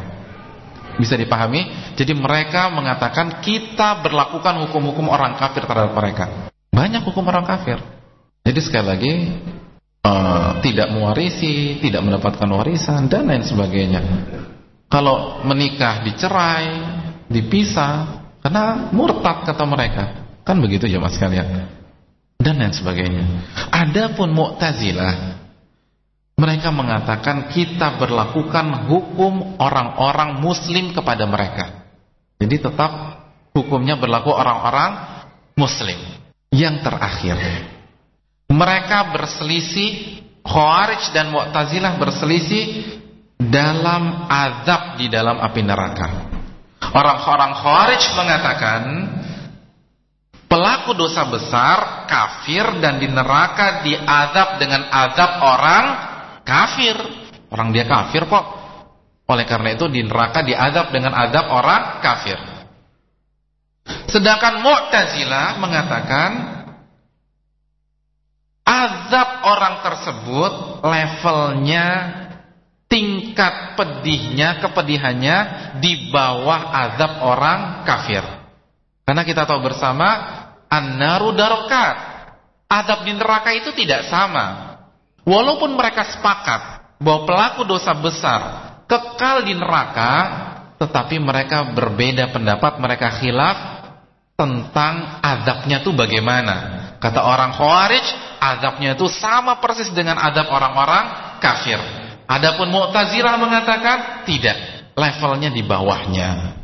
Bisa dipahami? Jadi mereka mengatakan kita berlakukan hukum-hukum orang kafir terhadap mereka. Banyak hukum orang kafir. Jadi sekali lagi uh, tidak mewarisi, tidak mendapatkan warisan dan lain sebagainya. Kalau menikah dicerai, dipisah karena murtad kata mereka. Kan begitu ya Mas sekalian. Dan lain sebagainya. Adapun Mu'tazilah mereka mengatakan kita berlakukan hukum orang-orang muslim kepada mereka. Jadi tetap hukumnya berlaku orang-orang muslim. Yang terakhir, mereka berselisih Khawarij dan Mu'tazilah berselisih dalam azab di dalam api neraka. Orang-orang Khawarij mengatakan pelaku dosa besar kafir dan di neraka diazab dengan azab orang kafir. Orang dia kafir kok. Oleh karena itu di neraka diazab dengan azab orang kafir. Sedangkan Mu'tazilah mengatakan azab orang tersebut levelnya tingkat pedihnya, kepedihannya di bawah azab orang kafir. Karena kita tahu bersama an-naru darokat. Azab di neraka itu tidak sama. Walaupun mereka sepakat bahwa pelaku dosa besar kekal di neraka, tetapi mereka berbeda pendapat, mereka khilaf tentang azabnya itu bagaimana. Kata orang Khawarij, azabnya itu sama persis dengan azab orang-orang kafir. Adapun Mu'tazilah mengatakan tidak, levelnya di bawahnya.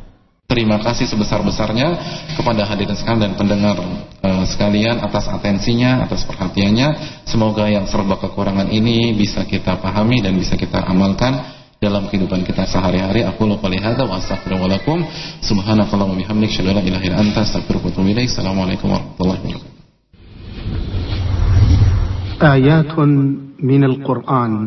Terima kasih sebesar-besarnya kepada hadirin sekalian dan pendengar uh, sekalian atas atensinya, atas perhatiannya. Semoga yang serba kekurangan ini bisa kita pahami dan bisa kita amalkan dalam kehidupan kita sehari-hari. Aku lupa lihat wa astaghfirullahaladzim. Subhanakallahumma bihamdik syadu la ilaha illa anta ilaik. Assalamualaikum warahmatullahi wabarakatuh. Ayatun minal Qur'an.